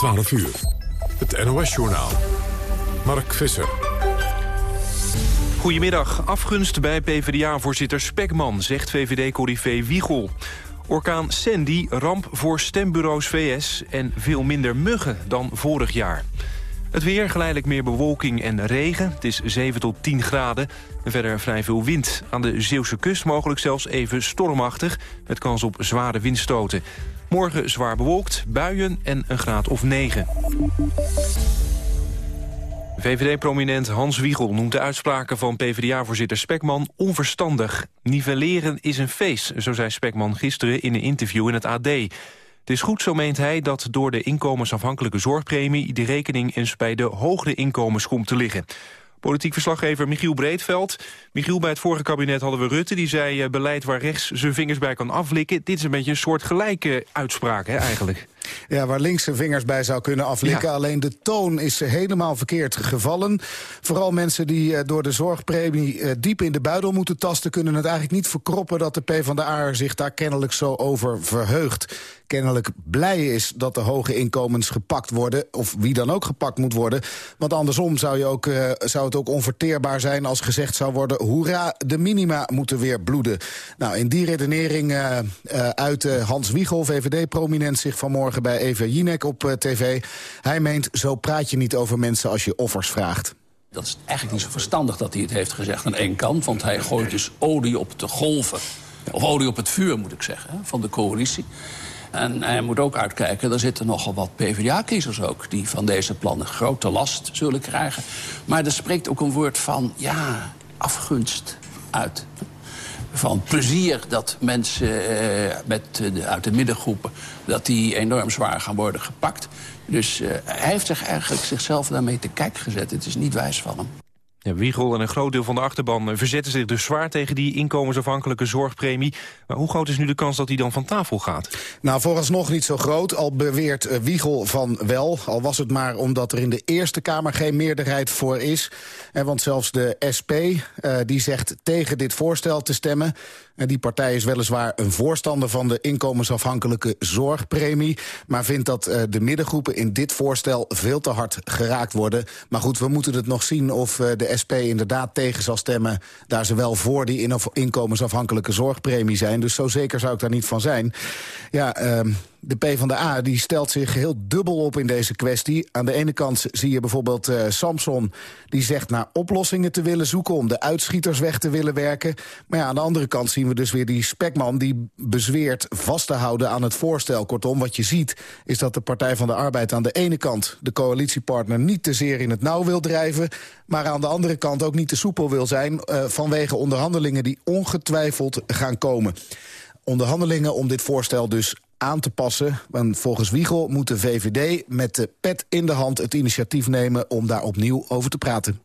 12 uur. Het NOS-journaal. Mark Visser. Goedemiddag. Afgunst bij PvdA-voorzitter Spekman, zegt VVD-corrivé Wiegel. Orkaan Sandy, ramp voor stembureaus VS en veel minder muggen dan vorig jaar. Het weer, geleidelijk meer bewolking en regen. Het is 7 tot 10 graden. En verder vrij veel wind. Aan de Zeeuwse kust mogelijk zelfs even stormachtig... met kans op zware windstoten. Morgen zwaar bewolkt, buien en een graad of 9. VVD-prominent Hans Wiegel noemt de uitspraken van PvdA-voorzitter Spekman onverstandig. Nivelleren is een feest, zo zei Spekman gisteren in een interview in het AD. Het is goed, zo meent hij, dat door de inkomensafhankelijke zorgpremie... die rekening eens bij de hogere inkomens komt te liggen. Politiek verslaggever Michiel Breedveld. Michiel, bij het vorige kabinet hadden we Rutte. Die zei uh, beleid waar rechts zijn vingers bij kan aflikken. Dit is een beetje een soort gelijke uitspraak hè, eigenlijk. Ja, waar links zijn vingers bij zou kunnen aflikken. Alleen de toon is helemaal verkeerd gevallen. Vooral mensen die uh, door de zorgpremie uh, diep in de buidel moeten tasten... kunnen het eigenlijk niet verkroppen dat de PvdA zich daar kennelijk zo over verheugt kennelijk blij is dat de hoge inkomens gepakt worden... of wie dan ook gepakt moet worden. Want andersom zou, je ook, uh, zou het ook onverteerbaar zijn als gezegd zou worden... hoera, de minima moeten weer bloeden. Nou, in die redenering uh, uh, uit Hans Wiegel, VVD-prominent... zich vanmorgen bij Eva Jinek op tv. Hij meent, zo praat je niet over mensen als je offers vraagt. Dat is eigenlijk niet zo verstandig dat hij het heeft gezegd aan één kant... want hij gooit dus olie op de golven. Of olie op het vuur, moet ik zeggen, van de coalitie. En hij moet ook uitkijken, er zitten nogal wat PvdA-kiezers ook... die van deze plannen grote last zullen krijgen. Maar er spreekt ook een woord van, ja, afgunst uit. Van plezier dat mensen eh, met, uit de middengroepen... dat die enorm zwaar gaan worden gepakt. Dus uh, hij heeft zich eigenlijk zichzelf daarmee te kijk gezet. Het is niet wijs van hem. Wiegel en een groot deel van de achterban verzetten zich dus zwaar tegen die inkomensafhankelijke zorgpremie. Maar hoe groot is nu de kans dat die dan van tafel gaat? Nou, vooralsnog niet zo groot. Al beweert uh, Wiegel van wel. Al was het maar omdat er in de Eerste Kamer geen meerderheid voor is. En want zelfs de SP uh, die zegt tegen dit voorstel te stemmen. En die partij is weliswaar een voorstander van de inkomensafhankelijke zorgpremie... maar vindt dat de middengroepen in dit voorstel veel te hard geraakt worden. Maar goed, we moeten het nog zien of de SP inderdaad tegen zal stemmen... daar ze wel voor die inkomensafhankelijke zorgpremie zijn. Dus zo zeker zou ik daar niet van zijn. Ja, uh, de PvdA die stelt zich heel dubbel op in deze kwestie. Aan de ene kant zie je bijvoorbeeld uh, Samson... die zegt naar oplossingen te willen zoeken... om de uitschieters weg te willen werken. Maar ja, aan de andere kant zien we dus weer die spekman... die bezweert vast te houden aan het voorstel. Kortom, wat je ziet is dat de Partij van de Arbeid aan de ene kant... de coalitiepartner niet te zeer in het nauw wil drijven... maar aan de andere kant ook niet te soepel wil zijn... Uh, vanwege onderhandelingen die ongetwijfeld gaan komen onderhandelingen om dit voorstel dus aan te passen. Want volgens Wiegel moet de VVD met de pet in de hand het initiatief nemen... om daar opnieuw over te praten.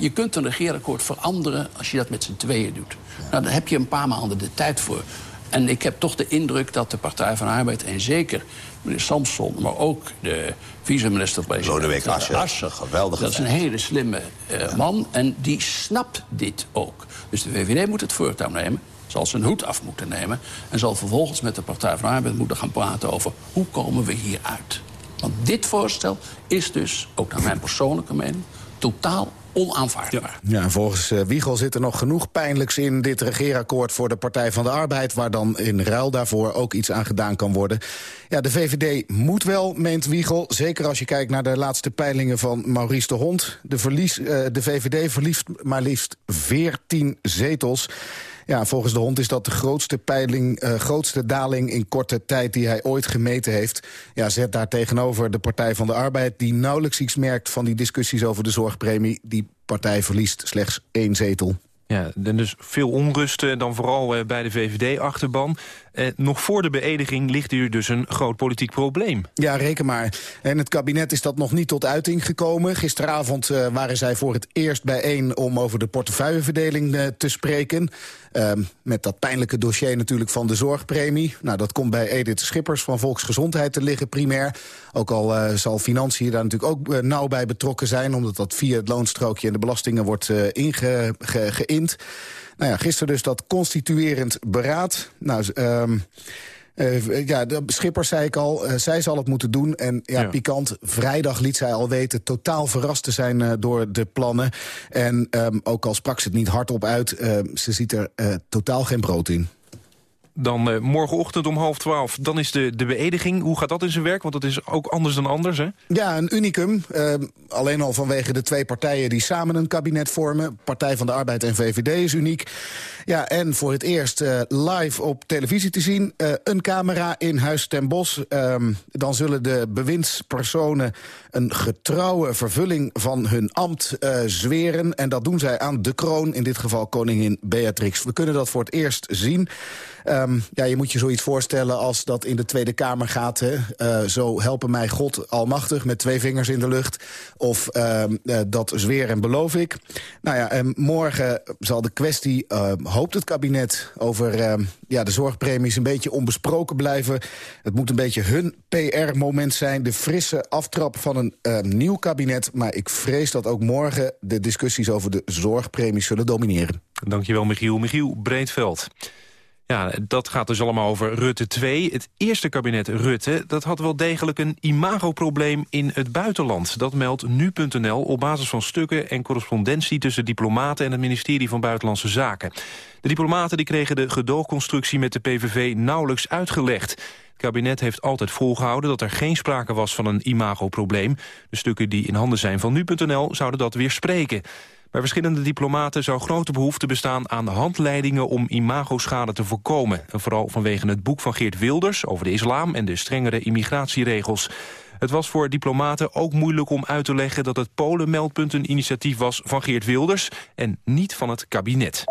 Je kunt een regeerakkoord veranderen als je dat met z'n tweeën doet. Nou, daar heb je een paar maanden de tijd voor. En ik heb toch de indruk dat de Partij van Arbeid... en zeker meneer Samson, maar ook de vice-minister... Lodewijk Asscher. Asscher. Geweldig. Dat is een hele slimme uh, man en die snapt dit ook. Dus de VVD moet het voortouw nemen zal zijn hoed af moeten nemen... en zal vervolgens met de Partij van de Arbeid moeten gaan praten over... hoe komen we hieruit? Want dit voorstel is dus, ook naar mijn persoonlijke mening... totaal onaanvaardbaar. Ja, en volgens uh, Wiegel zit er nog genoeg pijnlijks in dit regeerakkoord voor de Partij van de Arbeid... waar dan in ruil daarvoor ook iets aan gedaan kan worden. Ja, de VVD moet wel, meent Wiegel. Zeker als je kijkt naar de laatste peilingen van Maurice de Hond. De, verlies, uh, de VVD verliest maar liefst 14 zetels. Ja, volgens de hond is dat de grootste, peiling, uh, grootste daling in korte tijd die hij ooit gemeten heeft. Ja, zet daar tegenover de Partij van de Arbeid... die nauwelijks iets merkt van die discussies over de zorgpremie. Die partij verliest slechts één zetel. Ja, dus veel onrust dan vooral uh, bij de VVD-achterban. Uh, nog voor de beëdiging ligt hier dus een groot politiek probleem. Ja, reken maar. En het kabinet is dat nog niet tot uiting gekomen. Gisteravond uh, waren zij voor het eerst bijeen om over de portefeuilleverdeling te spreken. Ehm, met dat pijnlijke dossier natuurlijk van de zorgpremie. Nou, dat komt bij Edith Schippers van Volksgezondheid te liggen primair. Ook al zal financiën daar natuurlijk ook nauw bij betrokken zijn... omdat dat via het loonstrookje en de belastingen wordt ingeïnd. Nou ja, gisteren dus dat constituerend beraad. Nou, um, Uh, ja, de Schipper zei ik al, uh, zij zal het moeten doen. En ja, ja, pikant, vrijdag liet zij al weten... totaal verrast te zijn uh, door de plannen. En um, ook al sprak ze het niet hardop uit... ze ziet er totaal geen brood in. Dan uh, morgenochtend om half twaalf, dan is de, de beëdiging. Hoe gaat dat in zijn werk? Want dat is ook anders dan anders, hè? Ja, een unicum. Uh, alleen al vanwege de twee partijen die samen een kabinet vormen. Partij van de Arbeid en VVD is uniek. Ja, en voor het eerst uh, live op televisie te zien. een camera in Huis ten Bosch. Ehm, dan zullen de bewindspersonen een getrouwe vervulling van hun ambt zweren. En dat doen zij aan de kroon, in dit geval koningin Beatrix. We kunnen dat voor het eerst zien. Um, ja, je moet je zoiets voorstellen als dat in de Tweede Kamer gaat. Hè? Uh, zo helpen mij God almachtig met twee vingers in de lucht. Of uh, uh, dat zweer en beloof ik. Nou ja, en morgen zal de kwestie, ehm, hoopt het kabinet... over ja, de zorgpremies een beetje onbesproken blijven. Het moet een beetje hun PR-moment zijn. De frisse aftrap van een nieuw kabinet. Maar ik vrees dat ook morgen de discussies over de zorgpremies zullen domineren. Dankjewel, Michiel. Michiel Breedveld. Ja, dat gaat dus allemaal over Rutte 2. Het eerste kabinet Rutte dat had wel degelijk een imagoprobleem in het buitenland. Dat meldt nu.nl op basis van stukken en correspondentie... tussen diplomaten en het ministerie van Buitenlandse Zaken. De diplomaten die kregen de gedoogconstructie met de PVV nauwelijks uitgelegd. Kabinet heeft altijd volgehouden dat er geen sprake was van een imagoprobleem. De stukken die in handen zijn van nu.nl zouden dat weer spreken. Bij verschillende diplomaten zou grote behoefte bestaan aan handleidingen om imagoschade te voorkomen. En vooral vanwege het boek van Geert Wilders over de islam en de strengere immigratieregels. Het was voor diplomaten ook moeilijk om uit te leggen dat het Polen-meldpunt een initiatief was van Geert Wilders en niet van het kabinet.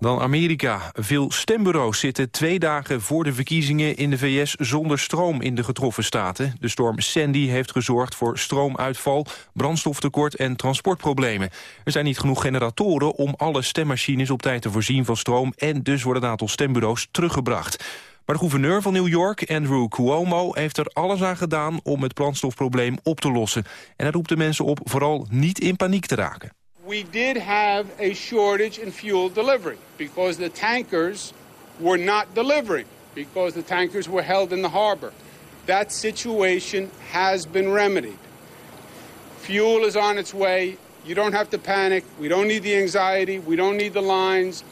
Dan Amerika. Veel stembureaus zitten twee dagen voor de verkiezingen in de VS zonder stroom in de getroffen staten. De storm Sandy heeft gezorgd voor stroomuitval, brandstoftekort en transportproblemen. Er zijn niet genoeg generatoren om alle stemmachines op tijd te voorzien van stroom en dus wordt het aantal stembureaus teruggebracht. Maar de gouverneur van New York, Andrew Cuomo, heeft er alles aan gedaan om het brandstofprobleem op te lossen. En hij roept de mensen op vooral niet in paniek te raken. We did have a shortage in fuel delivery because the tankers were not delivering, because the tankers were held in the harbor. That situation has been remedied. Fuel is on its way. You don't have to panic. We don't need the anxiety. We don't need the lines.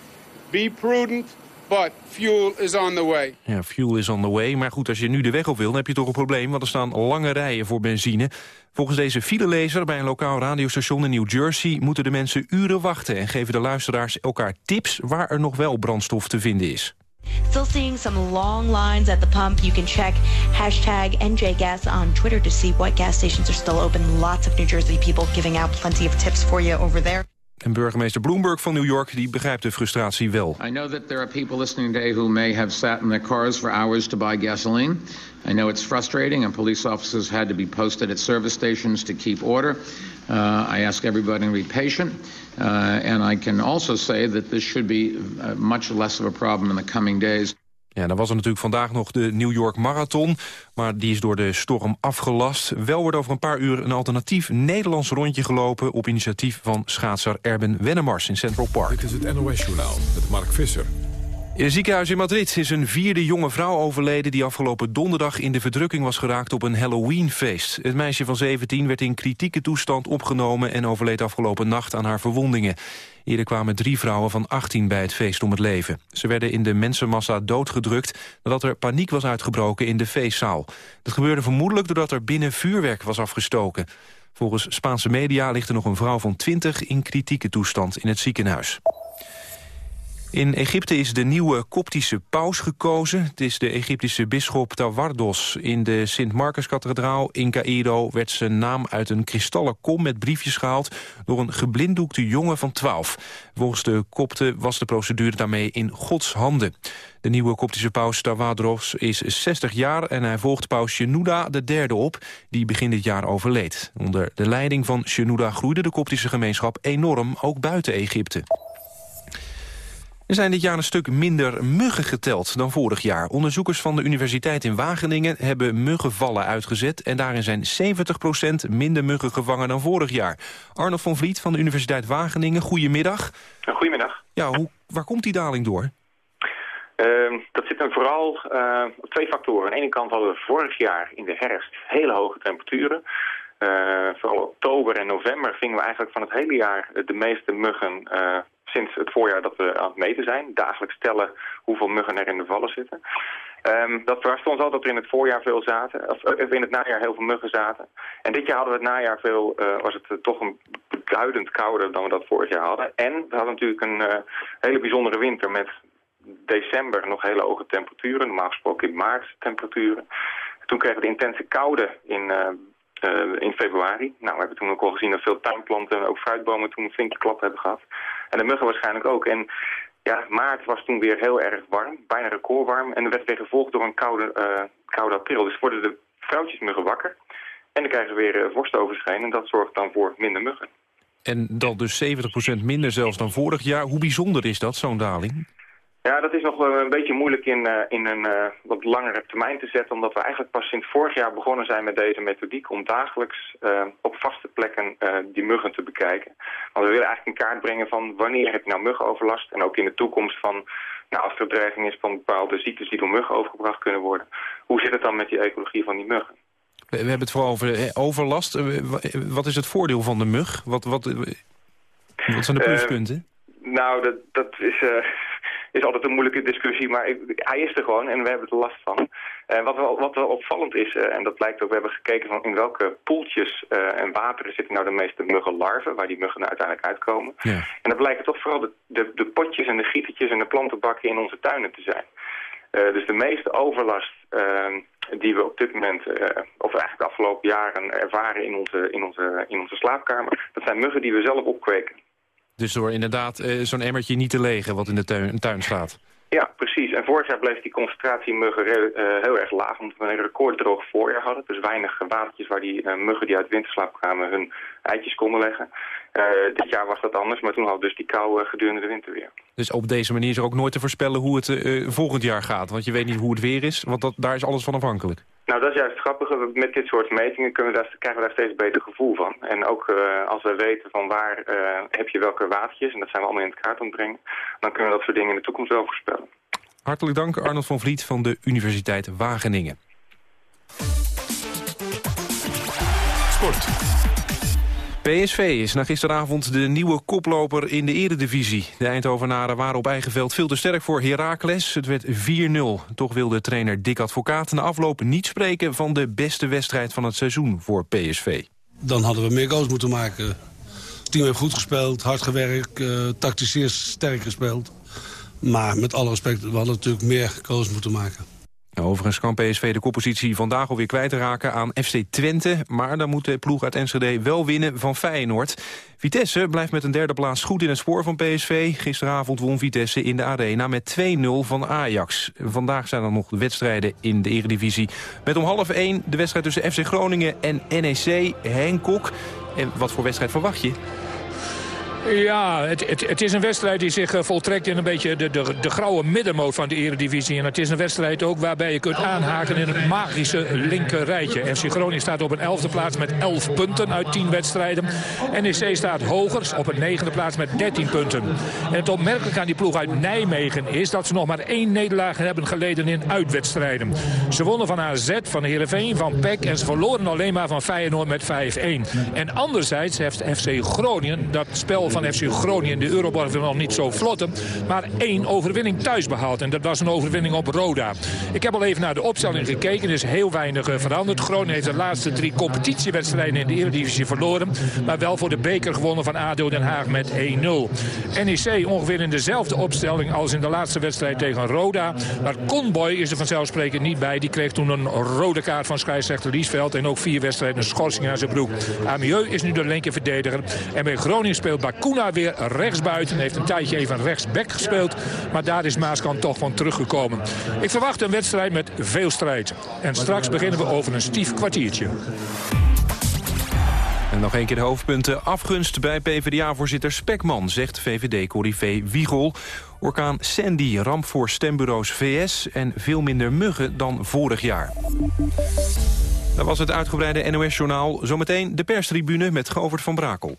Be prudent. But fuel is on the way. Ja, fuel is on the way. Maar goed, als je nu de weg op wil, dan heb je toch een probleem. Want er staan lange rijen voor benzine. Volgens deze filelezer bij een lokaal radiostation in New Jersey... moeten de mensen uren wachten en geven de luisteraars elkaar tips... waar er nog wel brandstof te vinden is. Still seeing some long lines at the pump. You can check hashtag NJGas on Twitter to see what gas stations are still open. Lots of New Jersey people giving out plenty of tips for you over there. En burgemeester Bloomberg van New York die begrijpt de frustratie wel. I know that there are people listening today who may have sat in their cars for hours to buy gasoline. I know it's frustrating and police officers had to be posted at service stations to keep order. Uh, I ask everybody to be patient. Uh, and I can also say that this should be uh, much less of a problem in the coming days. Ja, dan was er natuurlijk vandaag nog de New York Marathon. Maar die is door de storm afgelast. Wel wordt over een paar uur een alternatief Nederlands rondje gelopen... op initiatief van schaatser Erben Wennemars in Central Park. Dit is het NOS Journaal met Mark Visser. In het ziekenhuis in Madrid is een vierde jonge vrouw overleden... die afgelopen donderdag in de verdrukking was geraakt op een Halloweenfeest. Het meisje van 17 werd in kritieke toestand opgenomen... en overleed afgelopen nacht aan haar verwondingen. Eerder kwamen drie vrouwen van 18 bij het feest om het leven. Ze werden in de mensenmassa doodgedrukt... nadat er paniek was uitgebroken in de feestzaal. Dat gebeurde vermoedelijk doordat er binnen vuurwerk was afgestoken. Volgens Spaanse media ligt er nog een vrouw van 20 in kritieke toestand in het ziekenhuis. In Egypte is de nieuwe koptische paus gekozen. Het is de Egyptische bisschop Tawardos. In de Sint-Marcus-kathedraal in Cairo werd zijn naam uit een kristallen kom met briefjes gehaald door een geblinddoekte jongen van 12. Volgens de kopten was de procedure daarmee in Gods handen. De nieuwe koptische paus Tawadros is 60 jaar en hij volgt paus Shenouda de derde op, die begin dit jaar overleed. Onder de leiding van Shenouda groeide de koptische gemeenschap enorm, ook buiten Egypte. Er zijn dit jaar een stuk minder muggen geteld dan vorig jaar. Onderzoekers van de Universiteit in Wageningen hebben muggenvallen uitgezet... en daarin zijn 70% minder muggen gevangen dan vorig jaar. Arno van Vliet van de Universiteit Wageningen, goedemiddag. Goedemiddag. Ja, hoe, waar komt die daling door? Ehm, dat zit dan vooral uh, op twee factoren. Aan de ene kant hadden we vorig jaar in de herfst hele hoge temperaturen. Uh, vooral oktober en november vingen we eigenlijk van het hele jaar de meeste muggen uh, sinds het voorjaar dat we aan het meten zijn. Dagelijks tellen hoeveel muggen er in de vallen zitten. Um, dat verraste ons al dat er in het voorjaar veel zaten, of in het najaar heel veel muggen zaten. En dit jaar hadden we het najaar veel, was het toch een beduidend kouder dan we dat vorig jaar hadden. En we hadden natuurlijk een hele bijzondere winter met december nog hele hoge temperaturen, normaal gesproken in maart temperaturen. Toen kregen we de intense koude in, in februari. Nou, we hebben toen ook al gezien dat veel tuinplanten en ook fruitbomen toen een flinke klap hebben gehad. En de muggen waarschijnlijk ook. En ja, maart was toen weer heel erg warm, bijna recordwarm. En dat werd weer gevolgd door een koude, uh, koude april. Dus worden de vrouwtjesmuggen wakker. En dan krijgen we weer vorst overschijn en dat zorgt dan voor minder muggen. En dat dus 70% minder zelfs dan vorig jaar. Hoe bijzonder is dat, zo'n daling? Ja, dat is nog een beetje moeilijk in, uh, in een uh, wat langere termijn te zetten... omdat we eigenlijk pas sinds vorig jaar begonnen zijn met deze methodiek... om dagelijks uh, op vaste plekken die muggen te bekijken. Want we willen eigenlijk in kaart brengen van wanneer heb je nou muggenoverlast... en ook in de toekomst van, nou, als er dreiging is van bepaalde ziektes die door muggen overgebracht kunnen worden... hoe zit het dan met die ecologie van die muggen? We, we hebben het vooral over overlast. Wat is het voordeel van de mug? Wat, wat, wat zijn de pluspunten? nou, dat, dat is is altijd een moeilijke discussie, maar ik, hij is er gewoon en we hebben er last van. Uh, wat, wel, wat wel opvallend is, uh, en dat blijkt ook, we hebben gekeken van in welke poeltjes uh, en wateren zitten nou de meeste muggenlarven, waar die muggen nou uiteindelijk uitkomen. Ja. En dat blijken toch vooral de, de, de, potjes en de gietetjes en de plantenbakken in onze tuinen te zijn. dus de meeste overlast ehm, die we op dit moment, of eigenlijk de afgelopen jaren ervaren in onze, in, onze, in onze slaapkamer, dat zijn muggen die we zelf opkweken. Dus door inderdaad uh, zo'n emmertje niet te legen wat in de tuin, tuin, staat. Ja, precies. En vorig jaar bleef die concentratie muggen uh, heel erg laag, omdat we een recorddroog voorjaar hadden. Dus weinig watertjes waar die uh, muggen die uit winterslaap kwamen hun eitjes konden leggen. dit jaar was dat anders, maar toen hadden we dus die kou gedurende de winter weer. Dus op deze manier is er ook nooit te voorspellen hoe het volgend jaar gaat. Want je weet niet hoe het weer is, want dat, daar is alles van afhankelijk. Nou, dat is juist het grappige. Met dit soort metingen kunnen we daar, krijgen we daar steeds beter gevoel van. En ook uh, als we weten van waar uh, heb je welke watertjes, en dat zijn we allemaal in het kaart ontbrengen, dan kunnen we dat soort dingen in de toekomst wel voorspellen. Hartelijk dank Arnold van Vliet van de Universiteit Wageningen. Sport. PSV is na gisteravond de nieuwe koploper in de eredivisie. De Eindhovenaren waren op eigen veld veel te sterk voor Heracles. Het werd 4-0. Toch wilde trainer Dick Advocaat na afloop niet spreken... van de beste wedstrijd van het seizoen voor PSV. Dan hadden we meer goals moeten maken. Het team heeft goed gespeeld, hard gewerkt, uh, tactisch zeer sterk gespeeld. Maar met alle respect, we hadden natuurlijk meer goals moeten maken. Overigens kan PSV de koppositie vandaag alweer kwijtraken aan FC Twente. Maar dan moet de ploeg uit Enschede wel winnen van Feyenoord. Vitesse blijft met een derde plaats goed in het spoor van PSV. Gisteravond won Vitesse in de Arena met 2-0 van Ajax. Vandaag zijn er nog wedstrijden in de Eredivisie. Met om half 1 de wedstrijd tussen FC Groningen en NEC. Henk Kok. En wat voor wedstrijd verwacht je? Ja, het, het, het, is een wedstrijd die zich eh, voltrekt in een beetje de, de, de grauwe middenmoot van de eredivisie. En het is een wedstrijd ook waarbij je kunt aanhaken in het magische linker rijtje. FC Groningen staat op een elfde plaats met 11 punten uit 10 wedstrijden. NEC staat hoger op een negende plaats met 13 punten. En het opmerkelijke aan die ploeg uit Nijmegen is dat ze nog maar één nederlaag hebben geleden in uitwedstrijden. Ze wonnen van AZ, van Heerenveen, van PEC en ze verloren alleen maar van Feyenoord met 5-1. En anderzijds heeft FC Groningen dat spel van van FC Groningen in de Euroborg nog niet zo vlotten. Maar één overwinning thuis behaald. En dat was een overwinning op Roda. Ik heb al even naar de opstelling gekeken. Er is heel weinig eh, veranderd. Groningen heeft de laatste drie competitiewedstrijden in de Eredivisie verloren. Maar wel voor de beker gewonnen van ADO Den Haag met 1-0. NEC ongeveer in dezelfde opstelling als in de laatste wedstrijd tegen Roda. Maar Conboy is er vanzelfsprekend niet bij. Die kreeg toen een rode kaart van scheidsrechter Liesveld. En ook vier wedstrijden schorsing aan zijn broek. Amieux is nu de linkerverdediger. En bij Groningen speelt Bakou Kuna weer rechtsbuiten. Heeft een tijdje even rechtsback gespeeld. Maar daar is Maaskant toch van teruggekomen. Ik verwacht een wedstrijd met veel strijd. En straks beginnen we over een stief kwartiertje. En nog een keer de hoofdpunten. Afgunst bij PvdA-voorzitter Spekman, zegt VVD-corrivé Wiegel. Orkaan Sandy, ramp voor stembureaus VS en veel minder muggen dan vorig jaar. Dat was het uitgebreide NOS-journaal. Zometeen de perstribune met Govert van Brakel.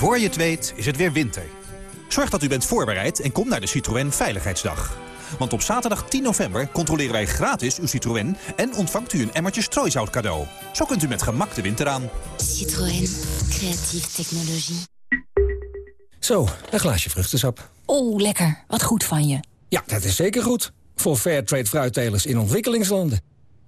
Voor je het weet is het weer winter. Zorg dat u bent voorbereid en kom naar de Citroën Veiligheidsdag. Want op zaterdag 10 november controleren wij gratis uw Citroën... en ontvangt u een emmertje strooisout cadeau. Zo kunt u met gemak de winter aan. Citroën. Creatieve technologie. Zo, een glaasje vruchtensap. Oh, lekker. Wat goed van je. Ja, dat is zeker goed. Voor Fairtrade fruittelers in ontwikkelingslanden.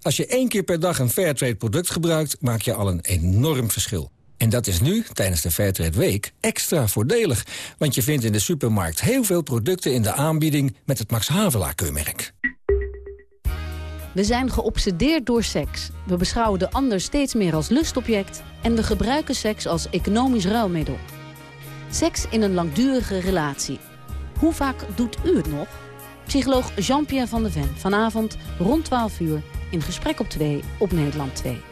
Als je één keer per dag een Fairtrade product gebruikt... maak je al een enorm verschil. En dat is nu, tijdens de Fairtrade Week, extra voordelig. Want je vindt in de supermarkt heel veel producten in de aanbieding... met het Max Havelaar-keurmerk. We zijn geobsedeerd door seks. We beschouwen de ander steeds meer als lustobject... en we gebruiken seks als economisch ruilmiddel. Seks in een langdurige relatie. Hoe vaak doet u het nog? Psycholoog Jean-Pierre van de Ven. Vanavond rond 12 uur in Gesprek op 2 op Nederland 2.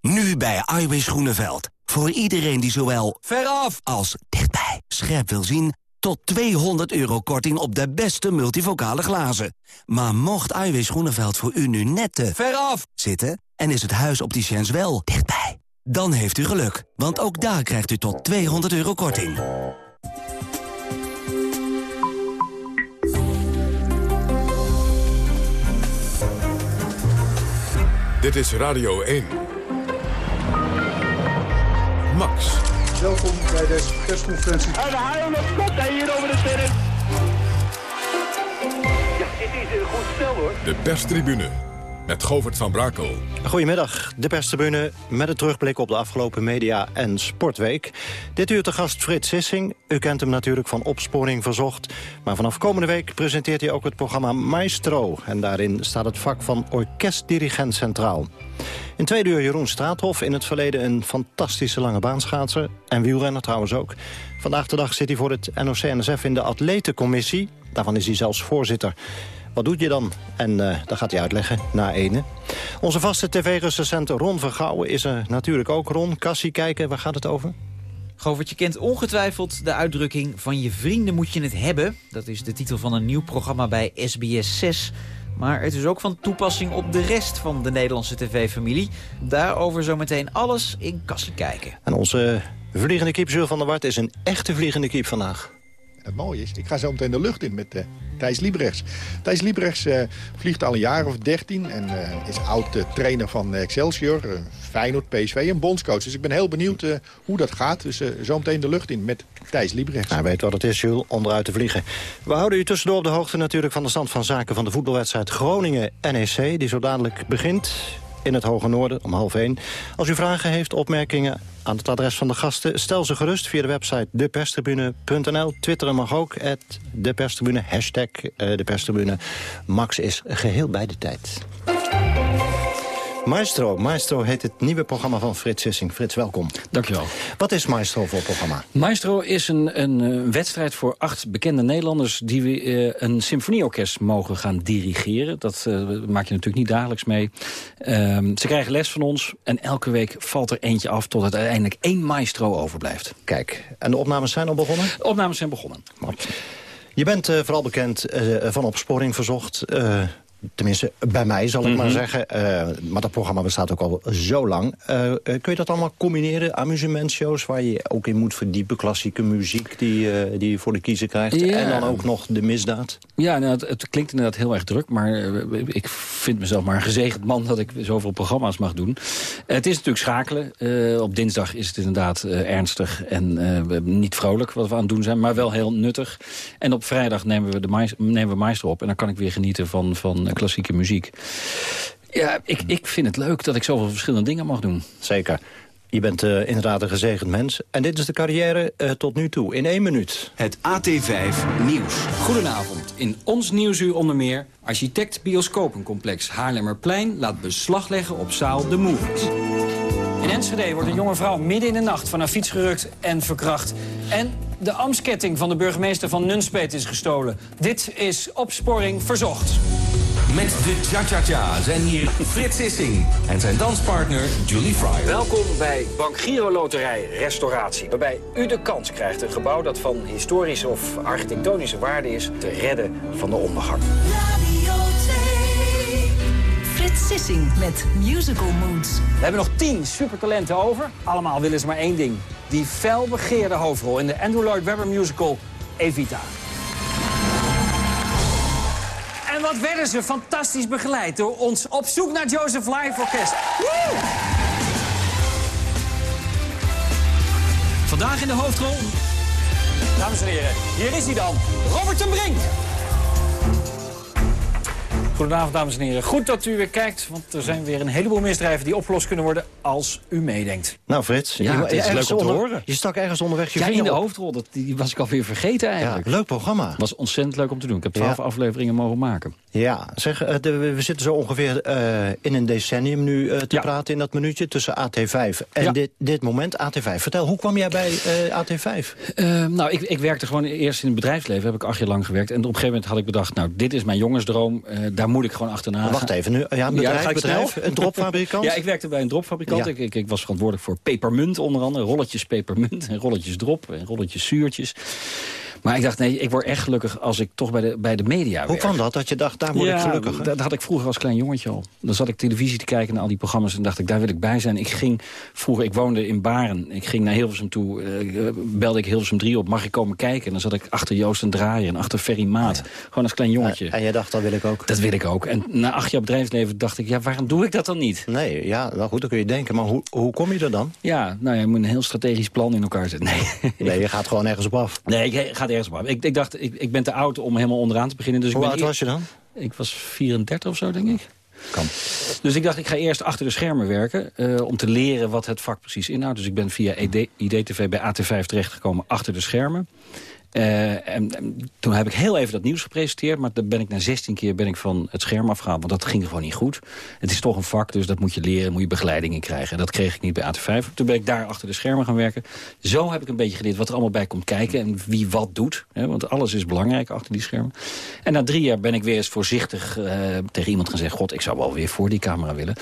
Nu bij Iwis Groeneveld. Voor iedereen die zowel veraf als dichtbij scherp wil zien... tot 200 euro korting op de beste multivocale glazen. Maar mocht Iwis Groeneveld voor u nu net te veraf zitten... en is het huis opticiens wel dichtbij... dan heeft u geluk, want ook daar krijgt u tot 200 euro korting. Dit is Radio 1. Welkom bij deze persconferentie. En de haal komt hij hier over de terrein. Ja, dit is een goed spel hoor. De perstribune met Govert van Brakel. Goedemiddag, de perstribune met een terugblik op de afgelopen media- en sportweek. Dit uur te gast Frits Sissing. U kent hem natuurlijk van Opsporing Verzocht. Maar vanaf komende week presenteert hij ook het programma Maestro. En daarin staat het vak van orkestdirigent centraal. In tweede uur Jeroen Straathof, in het verleden een fantastische lange baanschaatser. En wielrenner trouwens ook. Vandaag de dag zit hij voor het NOC-NSF in de atletencommissie. Daarvan is hij zelfs voorzitter. Wat doet je dan? En uh, dat gaat hij uitleggen na ene. Onze vaste tv-recensent Ron Vergouwen is er natuurlijk ook. Ron, Cassie kijken, waar gaat het over? Govert, je kent ongetwijfeld de uitdrukking... van je vrienden moet je het hebben. Dat is de titel van een nieuw programma bij SBS 6... Maar het is ook van toepassing op de rest van de Nederlandse tv-familie. Daarover zometeen alles in Kassie kijken. En onze vliegende kiep Jules van der Wart is een echte vliegende kiep vandaag. Het mooie is, ik ga zo meteen de lucht in met uh, Thijs Liebrechts. Thijs Liebrechts uh, vliegt al een jaar of dertien en uh, is oud trainer van Excelsior, Feyenoord, PSV en bondscoach. Dus ik ben heel benieuwd hoe dat gaat. Dus zo meteen de lucht in met Thijs Liebrechts. Hij weet wat het is, Jules, onderuit te vliegen. We houden u tussendoor op de hoogte natuurlijk van de stand van zaken van de voetbalwedstrijd Groningen-NEC, die zo dadelijk begint in het Hoge Noorden om half 1. Als u vragen heeft, opmerkingen aan het adres van de gasten... stel ze gerust via de website deperstribune.nl. Twitteren mag ook, deperstribune, hashtag uh, deperstribune. Max is geheel bij de tijd. Maestro. Maestro heet het nieuwe programma van Frits Sissing. Frits, welkom. Dankjewel. Wat is Maestro voor programma? Maestro is een, een wedstrijd voor acht bekende Nederlanders... die we uh, een symfonieorkest mogen gaan dirigeren. Dat uh, maak je natuurlijk niet dagelijks mee. Uh, ze krijgen les van ons en elke week valt er eentje af... tot het uiteindelijk één maestro overblijft. Kijk, en de opnames zijn al begonnen? De opnames zijn begonnen. Je bent uh, vooral bekend van Opsporing Verzocht... Tenminste, bij mij zal ik mm -hmm. maar zeggen. Uh, maar dat programma bestaat ook al zo lang. Uh, uh, kun je dat allemaal combineren? Amusementshows waar je ook in moet verdiepen. Klassieke muziek die, die je voor de kiezer krijgt. Ja. En dan ook nog de misdaad. Ja, nou, het, het, klinkt inderdaad heel erg druk. Maar ik vind mezelf maar een gezegend man dat ik zoveel programma's mag doen. het is natuurlijk schakelen. op dinsdag is het inderdaad ernstig en niet vrolijk wat we aan het doen zijn. Maar wel heel nuttig. En op vrijdag nemen we, de nemen we Maestro op. En dan kan ik weer genieten van... van klassieke muziek. Ja, ik, ik vind het leuk dat ik zoveel verschillende dingen mag doen. Zeker. Je bent uh, inderdaad een gezegend mens. En dit is de carrière uh, tot nu toe, in één minuut. Het AT5 Nieuws. Goedenavond. In ons Nieuwsuur onder meer... architect Bioscopencomplex Haarlemmerplein laat beslag leggen op zaal De Movies. In Enschede wordt een jonge vrouw midden in de nacht van haar fiets gerukt en verkracht. En de amsketting van de burgemeester van Nunspeet is gestolen. Dit is opsporing verzocht. Met de Cha-Cha-Cha zijn hier Frits Sissing en zijn danspartner Julie Fryer. Welkom bij Bank Giro Loterij Restauratie. Waarbij u de kans krijgt een gebouw dat van historische of architectonische waarde is... te redden van de ondergang. Sissing met Musical Moods. We hebben nog tien supertalenten over. Allemaal willen ze maar één ding. Die felbegeerde hoofdrol in de Andrew Lloyd Webber musical Evita. En wat werden ze fantastisch begeleid door ons Op zoek naar Joseph Live Orkest. Vandaag in de hoofdrol... Dames en heren, hier is hij dan. Robert ten Brink. Goedenavond, dames en heren. Goed dat u weer kijkt, want er zijn weer een heleboel misdrijven die opgelost kunnen worden als u meedenkt. Nou, Frits, Ja, je, het is leuk om te onder- horen. Je stak ergens onderweg je Ja, in de op. hoofdrol, dat, die was ik alweer vergeten eigenlijk. Ja, leuk programma. was ontzettend leuk om te doen. Ik heb twaalf Ja. afleveringen mogen maken. Ja, zeg, eh, de- we zitten zo ongeveer eh, in een decennium nu eh, te praten in dat minuutje tussen AT5 en Ja. dit, dit moment AT5. Vertel, hoe kwam jij bij eh, AT5? Eh, nou, ik, ik werkte gewoon eerst in het bedrijfsleven. Heb ik acht jaar lang gewerkt. En op een gegeven moment had ik bedacht... nou, dit is mijn jongensdroom. eh, daar moet ik gewoon achterna. Wacht even, nu, ja, een bedrijf, bedrijf een dropfabrikant? ja, ik werkte bij een dropfabrikant. Ja. Ik, ik, ik was verantwoordelijk voor pepermunt onder andere. Rolletjes pepermunt en rolletjes drop en rolletjes zuurtjes. Maar ik dacht, nee, ik word echt gelukkig als ik toch bij de, bij de media Hoe kwam dat, dat je dacht, daar word ik gelukkig? hè? Dat had ik vroeger als klein jongetje al. Dan zat ik televisie te kijken naar al die programma's en dacht ik, daar wil ik bij zijn. Ik ging vroeger, ik woonde in Baren. Ik ging naar Hilversum toe, eh, belde ik Hilversum 3 op. Mag ik komen kijken? En dan zat ik achter Joost en Draaier en achter Ferry Maat. Gewoon als klein jongetje. En jij dacht, dat wil ik ook? Dat wil ik ook. En na acht jaar bedrijfsleven dacht ik, ja, waarom doe ik dat dan niet? Nee, ja, nou goed, dan kun je denken. Maar hoe, hoe kom je er dan? Ja, nou ja, je moet een heel strategisch plan in elkaar zetten. Nee, Nee, je gaat gewoon ergens op af. nee ik ga ergens op. Ik, ik dacht, ik, ik ben te oud om helemaal onderaan te beginnen. Dus Hoe ik ben oud was je dan? Ik was 34 of zo, denk ik. Kan. Dus ik dacht, ik ga eerst achter de schermen werken... eh, om te leren wat het vak precies inhoudt. Dus ik ben via E ID, IDTV bij AT5 terechtgekomen achter de schermen. Eh, en, en toen heb ik heel even dat nieuws gepresenteerd... maar dan ben ik na 16 keer ben ik van het scherm afgehaald... want dat ging gewoon niet goed. Het is toch een vak, dus dat moet je leren, moet je begeleiding in krijgen. En dat kreeg ik niet bij AT5. Toen ben ik daar achter de schermen gaan werken. Zo heb ik een beetje geleerd wat er allemaal bij komt kijken... en wie wat doet, hè, want alles is belangrijk achter die schermen. En na drie jaar ben ik weer eens voorzichtig eh, tegen iemand gezegd... god, ik zou wel weer voor die camera willen.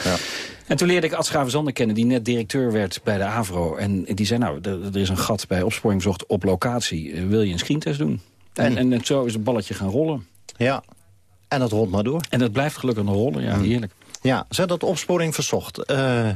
En toen leerde ik Ad Schavenzander kennen, die net directeur werd bij de AVRO. En die zei, nou, er, is een gat bij opsporing verzocht op locatie. Eh, Wil je een screentest doen? En, en, en zo is het balletje gaan rollen. Ja, en dat rolt maar door. En dat blijft gelukkig nog rollen, ja, heerlijk. Ja, zeg dat opsporing verzocht. Eh,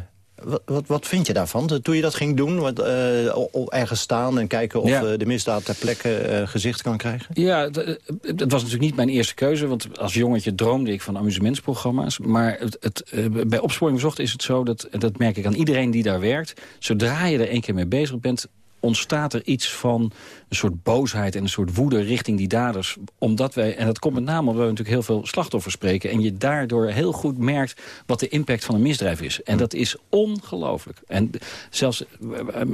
wat, wat, wat vind je daarvan? Toen je dat ging doen, wat, eh, o- o- ergens staan en kijken of Ja. eh, de misdaad ter plekke eh, gezicht kan krijgen? Ja, d- eh, het was natuurlijk niet mijn eerste keuze. Want als jongetje droomde ik van amusementsprogramma's. Maar het, het, eh, bij Opsporing Verzocht is het zo, dat, dat merk ik aan iedereen die daar werkt. Zodra je er één keer mee bezig bent ontstaat er iets van een soort boosheid en een soort woede richting die daders. Omdat wij, en dat komt met name omdat we natuurlijk heel veel slachtoffers spreken... en je daardoor heel goed merkt wat de impact van een misdrijf is. En dat is ongelooflijk. En zelfs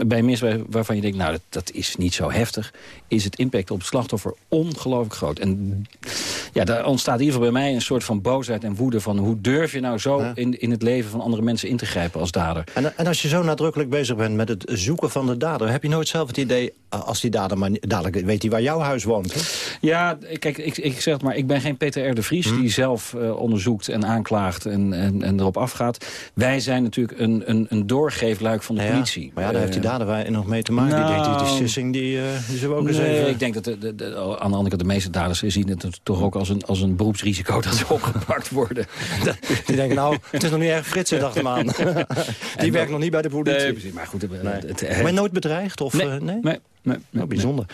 bij een misdrijf waarvan je denkt... nou, dat, dat is niet zo heftig... is het impact op het slachtoffer ongelooflijk groot. En ja, daar ontstaat in ieder geval bij mij een soort van boosheid en woede... van hoe durf je nou zo in, in het leven van andere mensen in te grijpen als dader. En, en als je zo nadrukkelijk bezig bent met het zoeken van de dader... heb je nooit zelf het idee, ah, als die dader maar... dadelijk weet hij waar jouw huis woont, hè? Ja, kijk, ik, ik zeg het maar, ik ben geen Peter R. de Vries... die zelf eh, onderzoekt en aanklaagt en, en, en erop afgaat. Wij zijn natuurlijk een, een, een doorgeefluik van de Ja, politie. Maar ja, daar heeft die Eh, dader waar nog mee te maken. die denkt, die, die nou, sissing, die, eh, die zullen we ook eens even... ik denk dat de, de, de- aan de andere kant de meeste daders zien het toch ook als een, als een beroepsrisico dat ze opgepakt worden. Die denken, nou, het is nog niet erg Frits, dacht hem aan. die werkt nog niet bij de politie. Nee, maar goed. eh, het- je nooit bedreigd? Of, Nee, eh, nee? nee, nee, nee, Oh, bijzonder.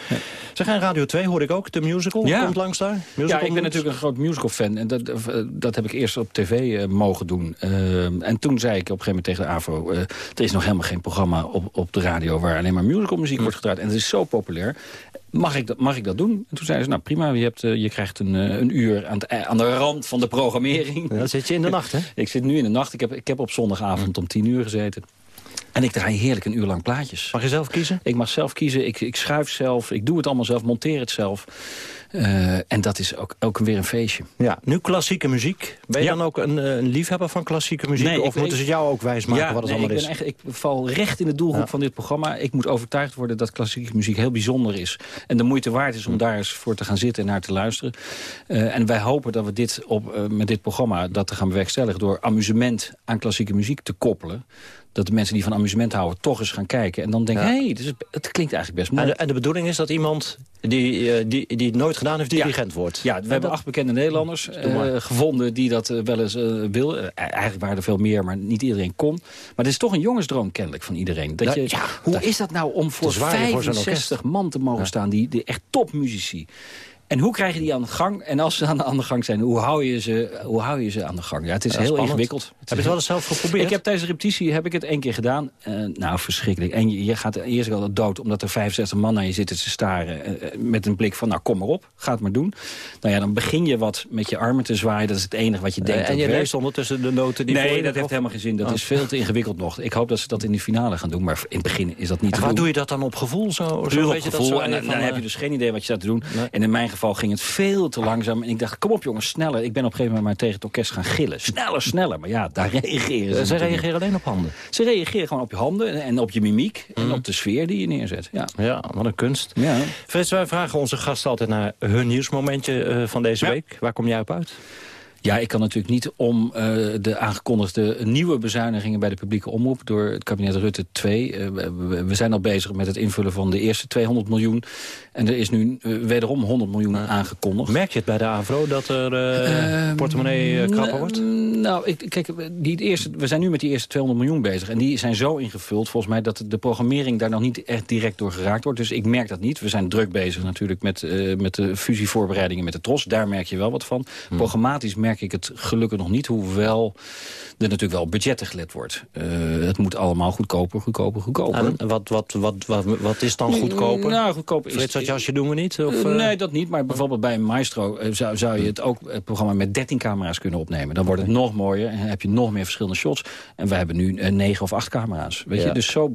Zeg, en Radio 2 hoorde ik ook, de musical, Ja. komt langs daar? Ja, ik ben natuurlijk een groot musical-fan. En dat, eh, dat heb ik eerst op tv eh, mogen doen. En toen zei ik op een gegeven moment tegen de AVRO... eh, er is nog helemaal geen programma op, op de radio... waar alleen maar musicalmuziek wordt gedraaid. En het is zo populair. Mag ik, dat, mag ik dat doen? En toen zeiden ze, nou prima, je, hebt, je krijgt een, een uur aan, het, ei- aan de rand van de programmering. Dan zit je in de nacht, hè? ik zit nu in de nacht. Ik heb, ik heb op zondagavond om tien uur gezeten. En ik draai heerlijk een uur lang plaatjes. Mag je zelf kiezen? Ik mag zelf kiezen, ik, ik schuif zelf, ik doe het allemaal zelf, monteer het zelf. Uh, en dat is ook, ook weer een feestje. Ja, nu klassieke muziek. Ben je dan ook een, een, liefhebber van klassieke muziek? Nee, of ik, moeten ze jou ook wijsmaken ja, wat het nee, allemaal ik is? Ben echt, ik val recht in de doelgroep ja. van dit programma. Ik moet overtuigd worden dat klassieke muziek heel bijzonder is. En de moeite waard is om daar eens voor te gaan zitten en naar te luisteren. Uh, en wij hopen dat we dit op, uh, met dit programma dat te gaan bewerkstelligen... door amusement aan klassieke muziek te koppelen dat de mensen die van amusement houden toch eens gaan kijken. En dan denken, hé, ja. hey, het klinkt eigenlijk best mooi. En de, en de, bedoeling is dat iemand die, uh, die, die het nooit gedaan heeft, dirigent ja. wordt? Ja, we hebben acht bekende Nederlanders uh, gevonden die dat uh, wel eens wilden. eigenlijk waren er veel meer, maar niet iedereen kon. Maar het is toch een jongensdroom kennelijk van iedereen. Dat je, ja, hoe dat is dat nou om voor 65 voor man te mogen staan, die, die echt topmuzici... En hoe krijg je die aan de gang? En als ze aan de, aan de gang zijn, hoe hou je ze, hoe hou je ze aan de gang? Ja, het is ja, heel spannend. ingewikkeld. Heb je het wel eens zelf geprobeerd? Ik heb tijdens de repetitie heb ik het één keer gedaan. Uh, nou, verschrikkelijk. En je, je gaat eerst wel dood, omdat er 65 man naar je zitten te staren. Uh, met een blik van, nou, kom maar op. Ga het maar doen. Nou ja, dan begin je wat met je armen te zwaaien. Dat is het enige wat je denkt. Uh, en je leest ondertussen de noten die Nee, voor je dat heeft of... helemaal geen zin. Dat oh. is veel te ingewikkeld nog. Ik hoop dat ze dat in de finale gaan doen. Maar in het begin is dat niet en te waar doen. doe je dat dan op gevoel? Zo, Puur zo op gevoel. dat zo en dan, heb je dus geen idee wat je staat te doen. Nee. En in mijn geval ging het veel te langzaam. En ik dacht, kom op jongens, sneller. Ik ben op een gegeven moment maar tegen het orkest gaan gillen. Sneller, sneller. Maar ja, daar reageren ze. Ze reageren alleen op handen? Ze reageren gewoon op je handen en op je mimiek. Mm. En op de sfeer die je neerzet. Ja, ja wat een kunst. Ja. Frits, wij vragen onze gasten altijd naar hun nieuwsmomentje uh, van deze ja. week. Waar kom jij op uit? Ja, ik kan natuurlijk niet om uh, de aangekondigde nieuwe bezuinigingen bij de publieke omroep door het kabinet Rutte 2. Uh, we, we, zijn al bezig met het invullen van de eerste 200 miljoen. En er is nu uh, wederom 100 miljoen aangekondigd. Merk je het bij de AVRO dat er uh, portemonnee krapper wordt? Nou, ik, kijk, die eerste, we zijn nu met die eerste 200 miljoen bezig. En die zijn zo ingevuld, volgens mij, dat de programmering daar nog niet echt direct door geraakt wordt. Dus ik merk dat niet. We zijn druk bezig natuurlijk met, met de fusievoorbereidingen met de TROS. Daar merk je wel wat van. Hmm. Programmatisch merk ik het gelukkig nog niet, hoewel er natuurlijk wel budgetten gelet wordt. Uh, het moet allemaal goedkoper, goedkoper, goedkoper. En wat, wat, wat, wat, wat is dan goedkoper? Nou, goedkoper is... Frits, dat jasje doen we niet? Of, uh... Nee, dat niet. Maar bijvoorbeeld bij Maestro uh, zou, zou je het ook het programma met 13 camera's kunnen opnemen. Dan wordt het nog mooier en heb je nog meer verschillende shots. En wij hebben nu 9 of 8 camera's. Weet ja. je? Dus zo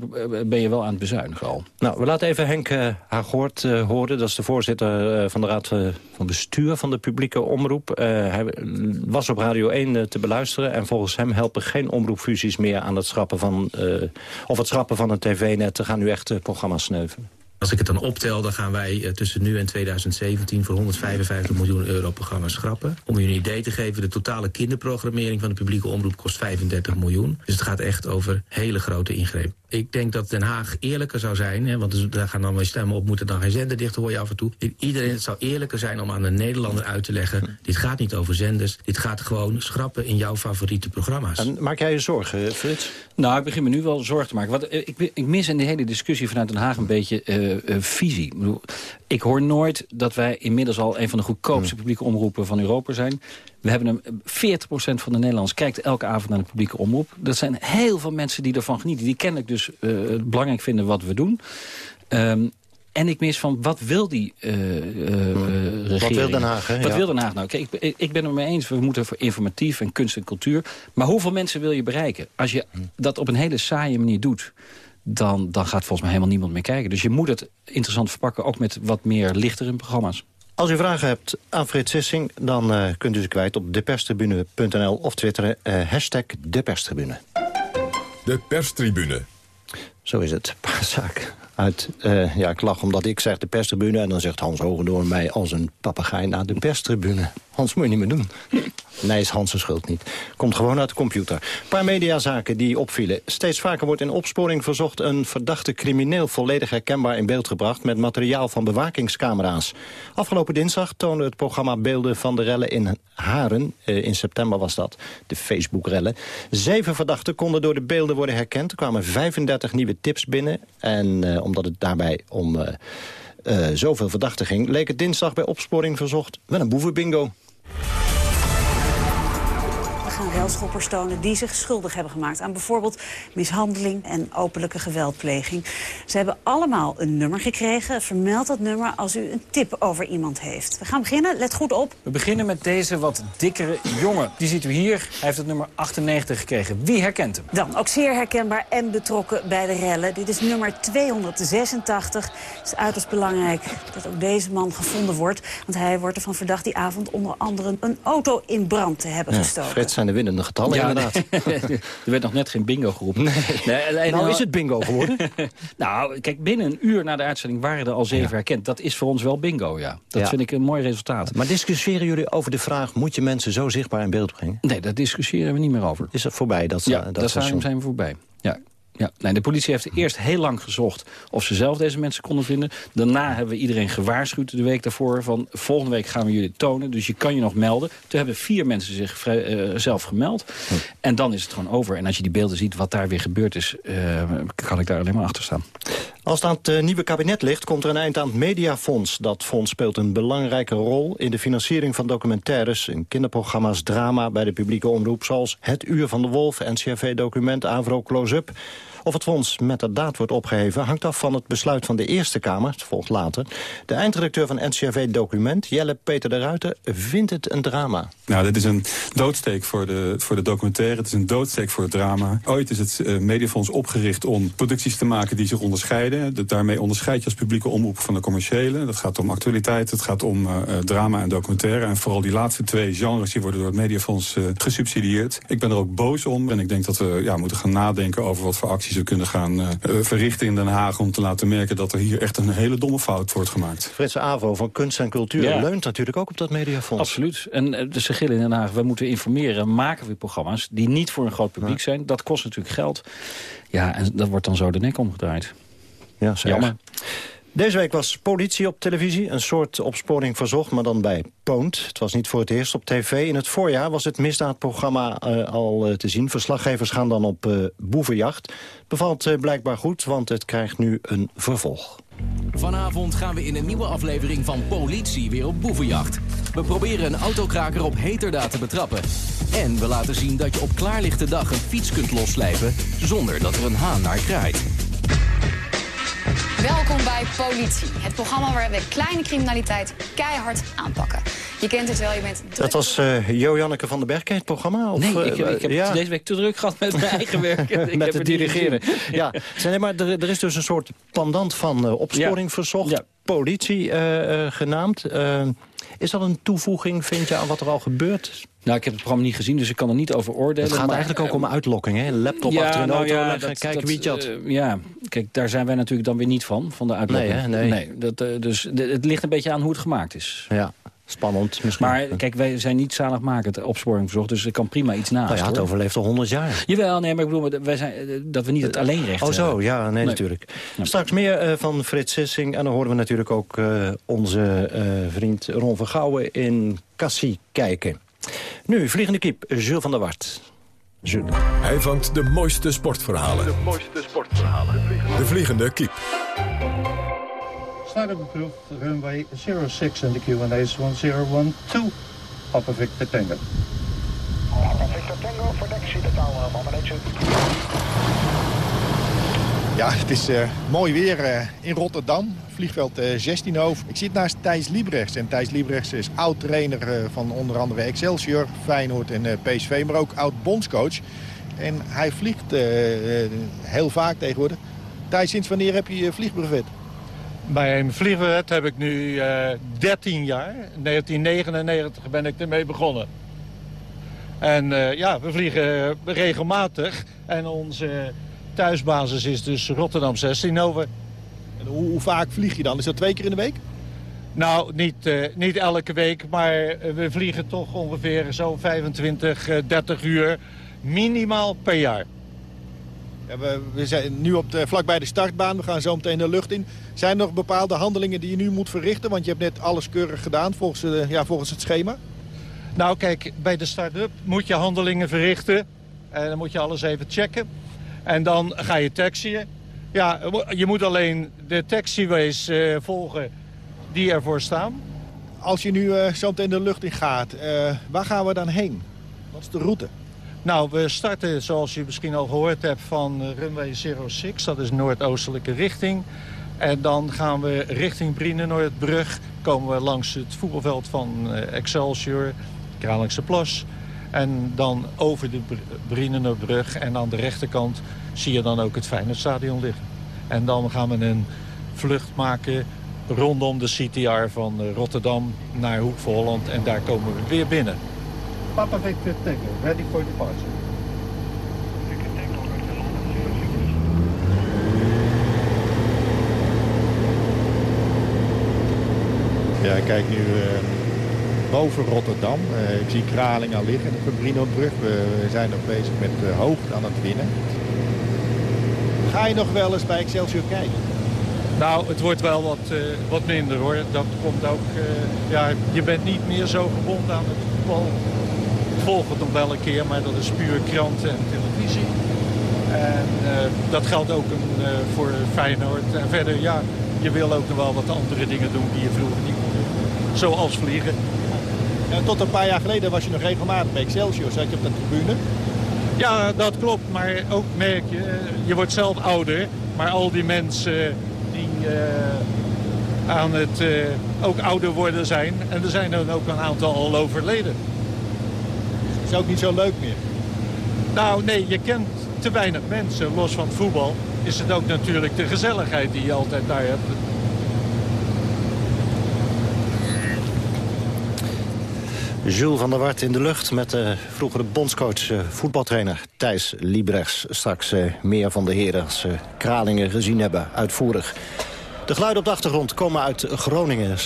ben je wel aan het bezuinigen al. Nou, we laten even Henk Hagoort horen. Dat is de voorzitter van de Raad van Bestuur van de publieke omroep. hij was op Radio 1 te beluisteren. En volgens hem helpen geen omroepfusies meer aan het schrappen van, uh, of het schrappen van een tv-net. te gaan nu echt uh, programma's sneuvelen. Als ik het dan optel, dan gaan wij tussen nu en 2017 voor 155 miljoen euro programma's schrappen. Om je een idee te geven, de totale kinderprogrammering van de publieke omroep kost 35 miljoen. Dus het gaat echt over hele grote ingrepen. Ik denk dat Den Haag eerlijker zou zijn, hè, want daar gaan dan weer stemmen op, moeten dan geen zender dicht, hoor je af en toe. Iedereen, het zou eerlijker zijn om aan de Nederlander uit te leggen, dit gaat niet over zenders, dit gaat gewoon schrappen in jouw favoriete programma's. En maak jij je zorgen, Frits? Nou, ik begin me nu wel zorgen te maken. Wat, ik, ik mis in de hele discussie vanuit Den Haag een beetje uh, uh, visie. Ik, bedoel, ik hoor nooit dat wij inmiddels al een van de goedkoopste publieke omroepen van Europa zijn. We hebben een 40% van de Nederlanders kijkt elke avond naar de publieke omroep. Dat zijn heel veel mensen die ervan genieten. Die kennelijk dus uh, belangrijk vinden wat we doen. Um, en ik mis van, wat wil die uh, uh, regering? Wat wil Den Haag, hè? Wat ja. wil Den Haag nou? Kijk, ik, ik ben het mee eens, we moeten voor informatief en kunst en cultuur. Maar hoeveel mensen wil je bereiken? Als je dat op een hele saaie manier doet... Dan, dan gaat volgens mij helemaal niemand meer kijken. Dus je moet het interessant verpakken, ook met wat meer lichtere programma's. Als u vragen hebt aan Frits Sissing, dan uh, kunt u ze kwijt op deperstribune.nl of twitteren uh, hashtag deperstribune. De perstribune. Zo is het. Zaak uit, uh, ja, ik lach omdat ik zeg de perstribune... en dan zegt Hans Hogendoorn mij als een papegaai naar de perstribune. Hans, moet je niet meer doen. Nee, is Hans' schuld niet. Komt gewoon uit de computer. Een paar mediazaken die opvielen. Steeds vaker wordt in opsporing verzocht een verdachte crimineel... volledig herkenbaar in beeld gebracht met materiaal van bewakingscamera's. Afgelopen dinsdag toonde het programma beelden van de rellen in Haren. Uh, in september was dat, de Facebook-rellen. Zeven verdachten konden door de beelden worden herkend. Er kwamen 35 nieuwe tips binnen. En uh, omdat het daarbij om uh, uh, zoveel verdachten ging... leek het dinsdag bij opsporing verzocht wel een boevenbingo. Aan relschoppers tonen die zich schuldig hebben gemaakt aan bijvoorbeeld mishandeling en openlijke geweldpleging. Ze hebben allemaal een nummer gekregen. Vermeld dat nummer als u een tip over iemand heeft. We gaan beginnen. Let goed op. We beginnen met deze wat dikkere jongen. Die ziet u hier. Hij heeft het nummer 98 gekregen. Wie herkent hem? Dan ook zeer herkenbaar en betrokken bij de rellen. Dit is nummer 286. Het is uiterst belangrijk dat ook deze man gevonden wordt. Want hij wordt ervan verdacht die avond onder andere een auto in brand te hebben Ja, gestoken. Fred zijn de getallen Ja, inderdaad. er werd nog net geen bingo geroepen. Nee. alleen Nou al- is het bingo geworden. nou, kijk, binnen een uur na de uitzending waren er al zeven herkend. Dat is voor ons wel bingo, ja. Dat vind ik een mooi resultaat. Maar discussiëren jullie over de vraag... moet je mensen zo zichtbaar in beeld brengen? Nee, daar discussiëren we niet meer over. Is het voorbij? Dat, Ja, eh, dat seizoen? zijn we voorbij. Ja. Ja, nee, de politie heeft eerst heel lang gezocht of ze zelf deze mensen konden vinden. Daarna hebben we iedereen gewaarschuwd de week daarvoor van volgende week gaan we jullie tonen. Dus je kan je nog melden. Toen hebben vier mensen zich vrij- eh, zelf gemeld. En dan is het gewoon over. En als je die beelden ziet wat daar weer gebeurd is, eh, kan ik daar alleen maar achter staan. Als het aan het nieuwe kabinet ligt, komt er een eind aan het Mediafonds. Dat fonds speelt een belangrijke rol in de financiering van documentaires... in kinderprogramma's, drama bij de publieke omroep... zoals Het Uur van de Wolf, NCRV-document, Avro Close-Up... Of het fonds met de daad wordt opgeheven hangt af van het besluit van de Eerste Kamer. Het volgt later. De eindredacteur van NCRV Document, Jelle Peter de Ruiter, vindt het een drama. Nou, dit is een doodsteek voor de, voor de documentaire. Het is een doodsteek voor het drama. Ooit is het eh, Mediafonds opgericht om producties te maken die zich onderscheiden. De- daarmee onderscheid je als publieke omroep van de commerciële. Dat gaat om actualiteit, het gaat om eh, eh, drama en documentaire. En vooral die laatste twee genres die worden door het Mediafonds gesubsidieerd. Ik ben er ook boos om. En ik denk dat we ja, moeten gaan nadenken over wat voor acties we kunnen gaan eh, verrichten in Den Haag... om te laten merken dat er hier echt een hele domme fout wordt gemaakt. Frits Avo van Kunst en Cultuur Ja. leunt natuurlijk ook op dat Mediafonds. Absoluut. En eh, de sigillen in Den Haag, we moeten informeren, maken we programma's die niet voor een groot publiek zijn. Dat kost natuurlijk geld. Ja, en dat wordt dan zo de nek omgedraaid. Ja, Jammer. Deze week was politie op televisie. Een soort opsporing verzocht, maar dan bij Poont. Het was niet voor het eerst op tv. In het voorjaar was het misdaadprogramma eh, al eh, te zien. Verslaggevers gaan dan op eh, boevenjacht. Bevalt blijkbaar goed, want het krijgt nu een vervolg. Vanavond gaan we in een nieuwe aflevering van Politie weer op boevenjacht. We proberen een autokraker op heterdaad te betrappen. En we laten zien dat je op klaarlichte dag een fiets kunt losslijpen... zonder dat er een haan naar kraait. Welkom bij Politie, het programma waar we kleine criminaliteit keihard aanpakken. Je kent het wel, je bent druk Dat was eh Jo Janneke van den Berg, het programma? Of, Nee, eh, ik, heb- ik heb ja. het deze week te druk gehad met mijn eigen werk. Ik heb met het dirigeren. Ja, nee, maar er, er is dus een soort pendant van eh, opsporing Ja. verzocht. Ja. Politie eh, eh, genaamd. Eh, is dat een toevoeging, vind je, aan wat er al gebeurt? Nou, ik heb het programma niet gezien, dus ik kan er niet over oordelen. Het gaat maar, eigenlijk ook eh, om uitlokking, hè? Laptop ja, achter een nou auto ja, leggen, dat- kijken dat, wie eh, ja, kijk, daar zijn wij natuurlijk dan weer niet van, van de uitlokking. Nee, hè? Nee. dat, eh, dus het ligt een beetje aan hoe het gemaakt is. Ja, spannend misschien. Maar kijk, wij zijn niet zaligmakend opsporing verzocht, dus er kan prima iets naast. nou ja, het hoor. overleeft al 100 jaar. Jawel, nee, maar ik bedoel, wij zijn, eh, dat we niet het alleenrecht Oh zo, hebben. ja, nee, Nee. natuurlijk. Straks meer eh, van Frits Sissing. En dan horen we natuurlijk ook eh, onze eh, vriend Ron Vergouwen in Cassie kijken. Nu, vliegende kiep, Jules van der Wart. Jules. Hij vangt de mooiste sportverhalen. De mooiste sportverhalen. De vliegende Start-up approved, runway 06 and the Q&A is 1012. Papa Victor Tango. Papa Victor Tango voor taxi, de taal Ja, het is eh, mooi weer eh, in Rotterdam. Vliegveld eh 16 hoofd. Ik zit naast Thijs Liebrechts. En Thijs Liebrechts is oud-trainer eh, van onder andere Excelsior, Feyenoord en eh, PSV. Maar ook oud-bondscoach. En hij vliegt heel vaak tegenwoordig. Thijs, sinds wanneer heb je je vliegbrevet? Bij een vliegwet heb ik nu eh 13 jaar. In 1999 ben ik ermee begonnen. En eh, ja, we vliegen regelmatig. En onze thuisbasis is dus Rotterdam 16 over. En hoe, hoe vaak vlieg je dan? Is dat twee keer in de week? Nou, niet, eh, niet elke week, maar eh, we vliegen toch ongeveer zo'n 25, eh, 30 uur minimaal per jaar. Ja, we, we zijn nu op de, vlakbij de startbaan. We gaan zo meteen de lucht in. Zijn er nog bepaalde handelingen die je nu moet verrichten? Want je hebt net alles keurig gedaan volgens, eh, ja, volgens het schema. Nou kijk, bij de start-up moet je handelingen verrichten. En dan moet je alles even checken. En dan ga je taxiën. Ja, je moet alleen de taxiways eh, volgen die ervoor staan. Als je nu eh, zo meteen de lucht in gaat, waar gaan we dan heen? Wat is de route? Nou, we starten zoals je misschien al gehoord hebt van runway 06. Dat is noordoostelijke richting. En dan gaan we richting Brienenoordbrug. Komen we langs het voetbalveld van eh, Excelsior, Kralingse Plas. En dan over de Brienenoordbrug. En aan de rechterkant zie je dan ook het Feyenoordstadion liggen. En dan gaan we een vlucht maken rondom de CTR van eh, Rotterdam naar Hoek van Holland. En daar komen we weer binnen. Papa Victor Tango, ready for departure. Ja, ik kijk nu eh, boven Rotterdam. Eh, ik zie Kraling al liggen, de Fabrinobrug. We, we zijn nog bezig met uh, hoogte aan het winnen. Ga je nog wel eens bij Excelsior kijken? Nou, het wordt wel wat, eh, wat minder hoor. Dat komt ook, eh, ja, je bent niet meer zo gebonden aan het voetbal. Volg het nog wel een keer, maar dat is puur kranten en televisie. En eh, dat geldt ook een, voor Feyenoord. En verder, ja, je wil ook nog wel wat andere dingen doen die je vroeger niet kon doen. Zoals vliegen. Ja, tot een paar jaar geleden was je nog regelmatig bij Excelsior. Zat je op de tribune? Ja, dat klopt. Maar ook merk je, je wordt zelf ouder. Maar al die mensen die uh, aan het ook ouder worden zijn. En er zijn er ook een aantal al overleden. Is ook niet zo leuk meer? Nou, nee, je kent te weinig mensen. Los van het voetbal is het ook natuurlijk de gezelligheid die je altijd daar hebt. Jules van der Wart in de lucht met de vroegere bondscoach uh, voetbaltrainer Thijs Liebrechts. Straks uh, meer van de heren als uh, Kralingen gezien hebben, uitvoerig. De geluiden op de achtergrond komen uit Groningen.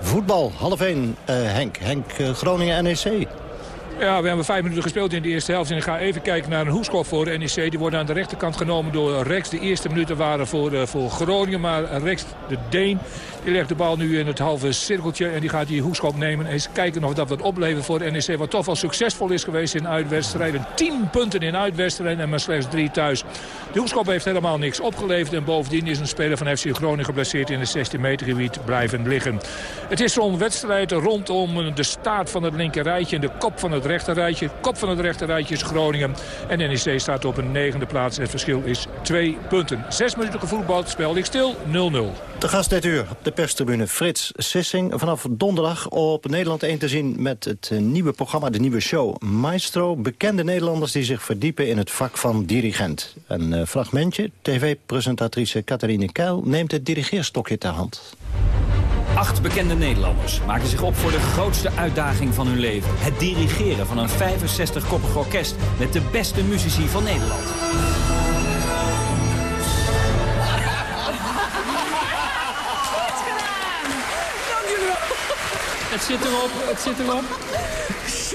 voetbal, half 1, Henk. Henk, Groningen NEC. Ja, we hebben vijf minuten gespeeld in de eerste helft. En ik ga even kijken naar een hoekschop voor de NEC. Die wordt aan de rechterkant genomen door Rex. De eerste minuten waren voor, uh, voor Groningen. Maar Rex, de Deen, die legt de bal nu in het halve cirkeltje. En die gaat die hoekschop nemen. En eens kijken of dat wat oplevert voor de NEC. Wat toch wel succesvol is geweest in uitwedstrijden. 10 punten in uitwedstrijden en maar slechts 3 thuis. De hoekschop heeft helemaal niks opgeleverd. En bovendien is een speler van FC Groningen geblesseerd in het 16 meter gebied blijven liggen. Het is zo'n wedstrijd rondom de staart van het linkerrijtje en de kop van het rechterrijtje. Kop van het rechterrijtje is Groningen. En NEC staat op een negende plaats. Het verschil is twee punten. Zes minuten gevoetbald, spel ligt stil, 0-0. De gast dit uur op de perstribune Frits Sissing. Vanaf donderdag op Nederland 1 te zien met het nieuwe programma, de nieuwe show Maestro. Bekende Nederlanders die zich verdiepen in het vak van dirigent. Een uh, fragmentje. TV-presentatrice Catharine Keil neemt het dirigeerstokje ter hand. Acht bekende Nederlanders maken zich op voor de grootste uitdaging van hun leven. Het dirigeren van een 65-koppig orkest met de beste muzici van Nederland. Het zit erop, het zit erop.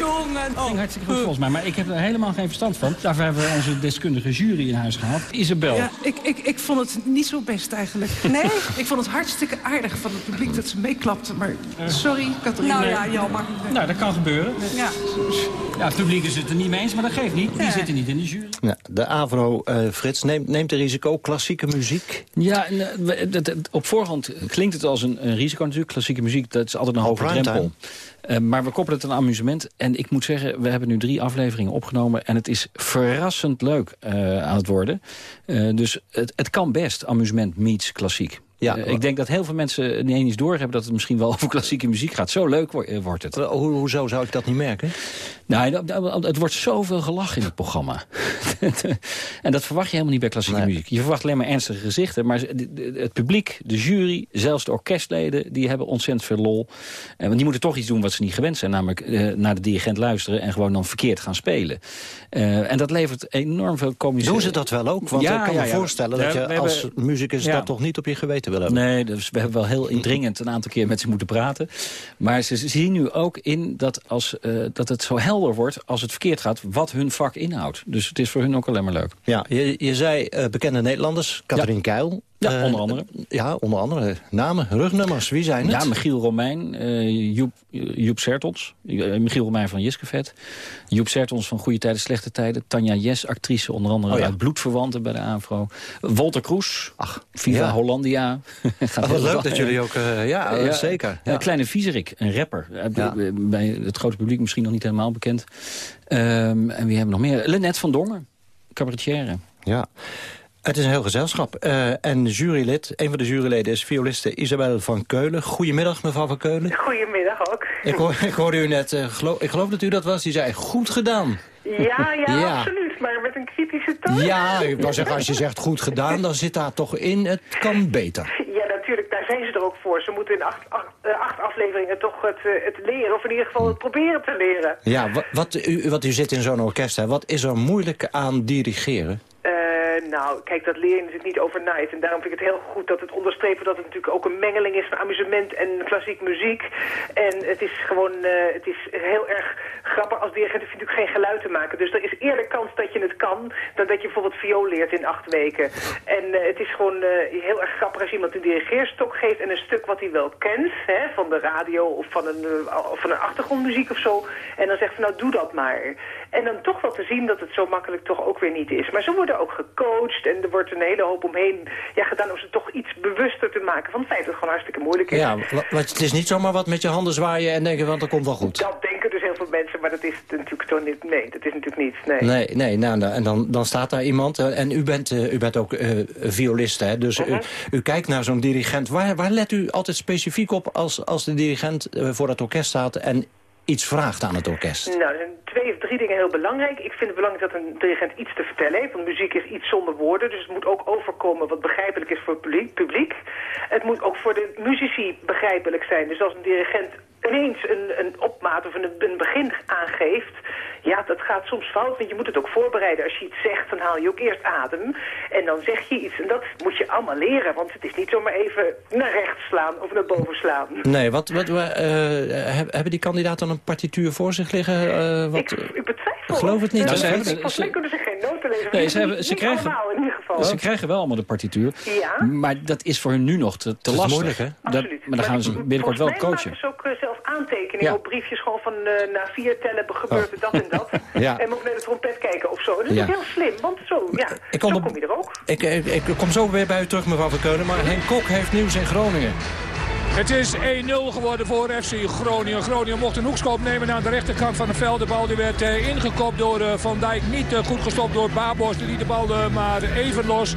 Jongen. Het ging hartstikke goed volgens mij, maar ik heb er helemaal geen verstand van. Daarvoor hebben we onze deskundige jury in huis gehaald. Isabel. Ja, ik, ik, ik vond het niet zo best eigenlijk. Nee? ik vond het hartstikke aardig van het publiek dat ze meeklapten. Maar sorry, Catharine. Nou ja, jammer. Nou, dat kan gebeuren. Ja. Ja, het publiek is het er niet mee eens, maar dat geeft niet. Die zitten niet in de jury. Ja, de AVRO, uh, Frits, neemt, neemt de risico klassieke muziek? Ja, op voorhand klinkt het als een, een risico natuurlijk. Klassieke muziek, dat is altijd een hoge drempel. Uh, maar we koppelen het aan amusement. En ik moet zeggen, we hebben nu drie afleveringen opgenomen... en het is verrassend leuk uh, aan het worden. Uh, dus het, het kan best, amusement meets klassiek. Ja, uh, ik denk dat heel veel mensen niet eens doorhebben... dat het misschien wel over klassieke muziek gaat. Zo leuk wordt het. Ho hoezo zou ik dat niet merken? Nou, het wordt zoveel gelachen in het programma. en dat verwacht je helemaal niet bij klassieke nee. muziek. Je verwacht alleen maar ernstige gezichten. Maar het publiek, de jury, zelfs de orkestleden... die hebben ontzettend veel lol. En want die moeten toch iets doen wat ze niet gewend zijn. Namelijk uh, naar de dirigent luisteren en gewoon dan verkeerd gaan spelen. Uh, en dat levert enorm veel komische... Doen ze dat wel ook? Want ja, ik kan ja, me ja, voorstellen dat je als hebben... muzikus dat toch niet op je geweten wil hebben. Nee, dus we hebben wel heel indringend een aantal keer met ze moeten praten. Maar ze zien nu ook in dat, als, uh, dat het zo helder wordt als het verkeerd gaat... wat hun vak inhoudt. Dus het is voor hun ook alleen maar leuk. Ja, je, je zei uh, bekende Nederlanders, Katrien. Keil. Ja, onder andere. Ja, onder andere. Namen, rugnummers, wie zijn het? Ja, Michiel Romein, uh, Joep, Joep Sertons. Michiel Romein van Jiskevet. Joep Sertons van Goede Tijden, Slechte Tijden. Tanja Jes, actrice, onder andere oh, ja. uit Bloedverwanten bij de AVRO. Walter Kroes, Ach, Viva ja. Hollandia. Gaat oh, wat leuk dat jullie ook... Uh, ja, ja, zeker. Ja. Kleine Viezerik, een rapper. Bij het grote publiek misschien nog niet helemaal bekend. Um, en wie hebben we nog meer? Lennet van Dongen, cabaretière. Ja. Het is een heel gezelschap. Uh, en jurylid, een van de juryleden is violiste Isabel van Keulen. Goedemiddag, mevrouw van Keulen. Goedemiddag ook. Ik, hoor, ik hoorde u net, uh, geloof, ik geloof dat u dat was, die zei goed gedaan. Ja, ja, ja, absoluut, maar met een kritische toon. Ja, ik wou zeggen, als je zegt goed gedaan, dan zit daar toch in, het kan beter. Ja, natuurlijk, daar zijn ze er ook voor. Ze moeten in acht, acht, uh, acht afleveringen toch het, het, leren, of in ieder geval het proberen te leren. Ja, wat, wat, u, wat u zit in zo'n orkest, hè, wat is er moeilijk aan dirigeren? Nou, kijk, dat leer je niet overnight. En daarom vind ik het heel goed dat het onderstrepen dat het natuurlijk ook een mengeling is van amusement en klassiek muziek. En het is gewoon, uh, het is heel erg grappig als dirigent natuurlijk geen geluid te maken. Dus er is eerder kans dat je het kan dan dat je bijvoorbeeld viool leert in acht weken. En uh, het is gewoon heel erg grappig als iemand een dirigeerstok geeft en een stuk wat hij wel kent, hè, van de radio of van een, van een achtergrondmuziek of zo. En dan zegt van nou doe dat maar. En dan toch wel te zien dat het zo makkelijk toch ook weer niet is. Maar ze worden ook gecoacht en er wordt een hele hoop omheen ja, gedaan om ze toch iets bewuster te maken van het feit dat het gewoon hartstikke moeilijk is. Ja, het is niet zomaar wat met je handen zwaaien en denken, want dat komt wel goed. Dat denken dus heel veel mensen, maar dat is natuurlijk toch niet. Nee, dat is natuurlijk niet. Nee, nee, nee nou, nou, en dan, dan staat daar iemand eh, en u bent, uh, u bent ook uh, violist, hè? Dus uh -huh. u, mhm. u, kijkt naar zo'n dirigent. Waar, waar let u altijd specifiek op als, als de dirigent voor dat orkest staat en iets vraagt aan het orkest? Nou, twee of drie dingen heel belangrijk. Ik vind het belangrijk dat een dirigent iets te vertellen heeft. Want muziek is iets zonder woorden. Dus het moet ook overkomen wat begrijpelijk is voor het publiek. Het moet ook voor de muzici begrijpelijk zijn. Dus als een dirigent ineens een, een opmaat of een, een begin aangeeft... Ja, dat gaat soms fout, want je moet het ook voorbereiden. Als je iets zegt, dan haal je ook eerst adem. En dan zeg je iets. En dat moet je allemaal leren, want het is niet zomaar even naar rechts slaan of naar boven slaan. Nee, wat, wat, uh, hebben die kandidaten dan een partituur voor zich liggen? Uh, wat, ik, ik betwijfel. Geloof het niet. Nou, ze hebben, volgens mij kunnen ze geen noten lezen. Nee, ze, hebben, ze, krijgen, in ieder geval. ze krijgen wel allemaal de partituur. Ja. Maar dat is voor hun nu nog te, te lastig. moeilijk, hè? Dat, maar dan gaan ze binnenkort wel coachen. Aantekeningen ja. op briefjes gewoon van uh, na vier tellen gebeurt er dat en dat. ja. En moet naar de trompet kijken of zo. Dat is ja. heel slim, want zo, ja, ik kom, zo kom je er ook. Ik, ik, ik, kom zo weer bij u terug, mevrouw van Keulen. Maar Henk Kok heeft nieuws in Groningen. Het is 1-0 geworden voor FC Groningen. Groningen mocht een hoekschop nemen aan de rechterkant van het veld. De bal die werd eh, ingekopt door uh, Van Dijk. Niet goed gestopt door Babos. Die liet de bal maar even los.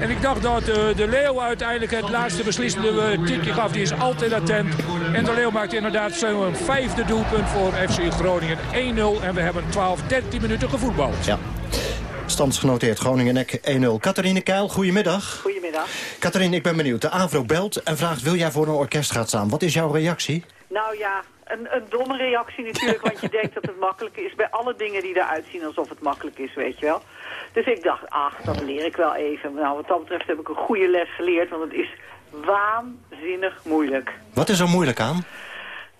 En ik dacht dat de Leeuw uiteindelijk het laatste beslissende tikje gaf. Die is altijd attent. En de Leeuw maakt inderdaad zo'n vijfde doelpunt voor FC Groningen. 1-0 en we hebben 12, 13 minuten gevoetbald. Ja. Standsgenoteerd Groningen-Nek 1-0. Catharine Keil, goedemiddag. Goedemiddag. Catharine, ik ben benieuwd. De AVRO belt en vraagt, wil jij voor een orkest gaan staan? Wat is jouw reactie? Nou ja, een, een domme reactie natuurlijk, want je denkt dat het makkelijk is. Bij alle dingen die eruit zien alsof het makkelijk is, weet je wel. Dus ik dacht, ach, dat leer ik wel even. Nou, wat dat betreft heb ik een goede les geleerd, want het is waanzinnig moeilijk. Wat is er moeilijk aan?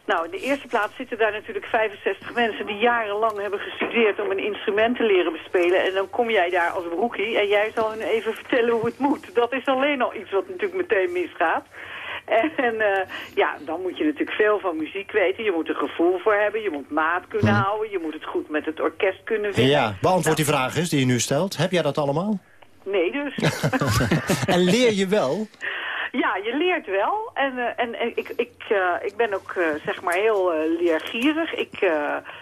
Nou, in de eerste plaats zitten daar natuurlijk 65 mensen die jarenlang hebben gestudeerd om een instrument te leren bespelen. En dan kom jij daar als broekie en jij zal hun even vertellen hoe het moet. Dat is alleen al iets wat natuurlijk meteen misgaat. En uh, ja, dan moet je natuurlijk veel van muziek weten. Je moet er gevoel voor hebben. Je moet maat kunnen hm. houden. Je moet het goed met het orkest kunnen vinden. Ja, beantwoord nou. die vraag eens die je nu stelt. Heb jij dat allemaal? Nee dus. en leer je wel? Ja, je leert wel. En, uh, en, en ik, ik, uh, ik ben ook uh, zeg maar heel leergierig. Ik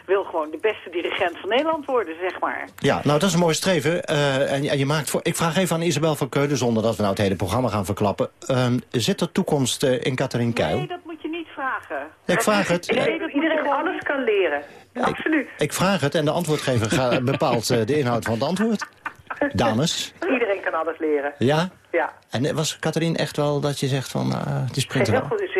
wil gewoon de beste dirigent van Nederland worden, zeg maar. Ja, nou dat is een mooi streven. en, en, je maakt voor, ik vraag even aan Isabel van Keulen, zonder dat we nou het hele programma gaan verklappen. Ehm, zit er toekomst in Catherine Kuil? Nee, dat moet je niet vragen. ik vraag het. Nee, dat iedereen alles kan leren. Ja, Absoluut. Ik, ik, vraag het en de antwoordgever bepaalt de inhoud van het antwoord. Dames? Iedereen kan alles leren. Ja? Ja. En was Catharine echt wel dat je zegt van, uh, het is Heel goed, is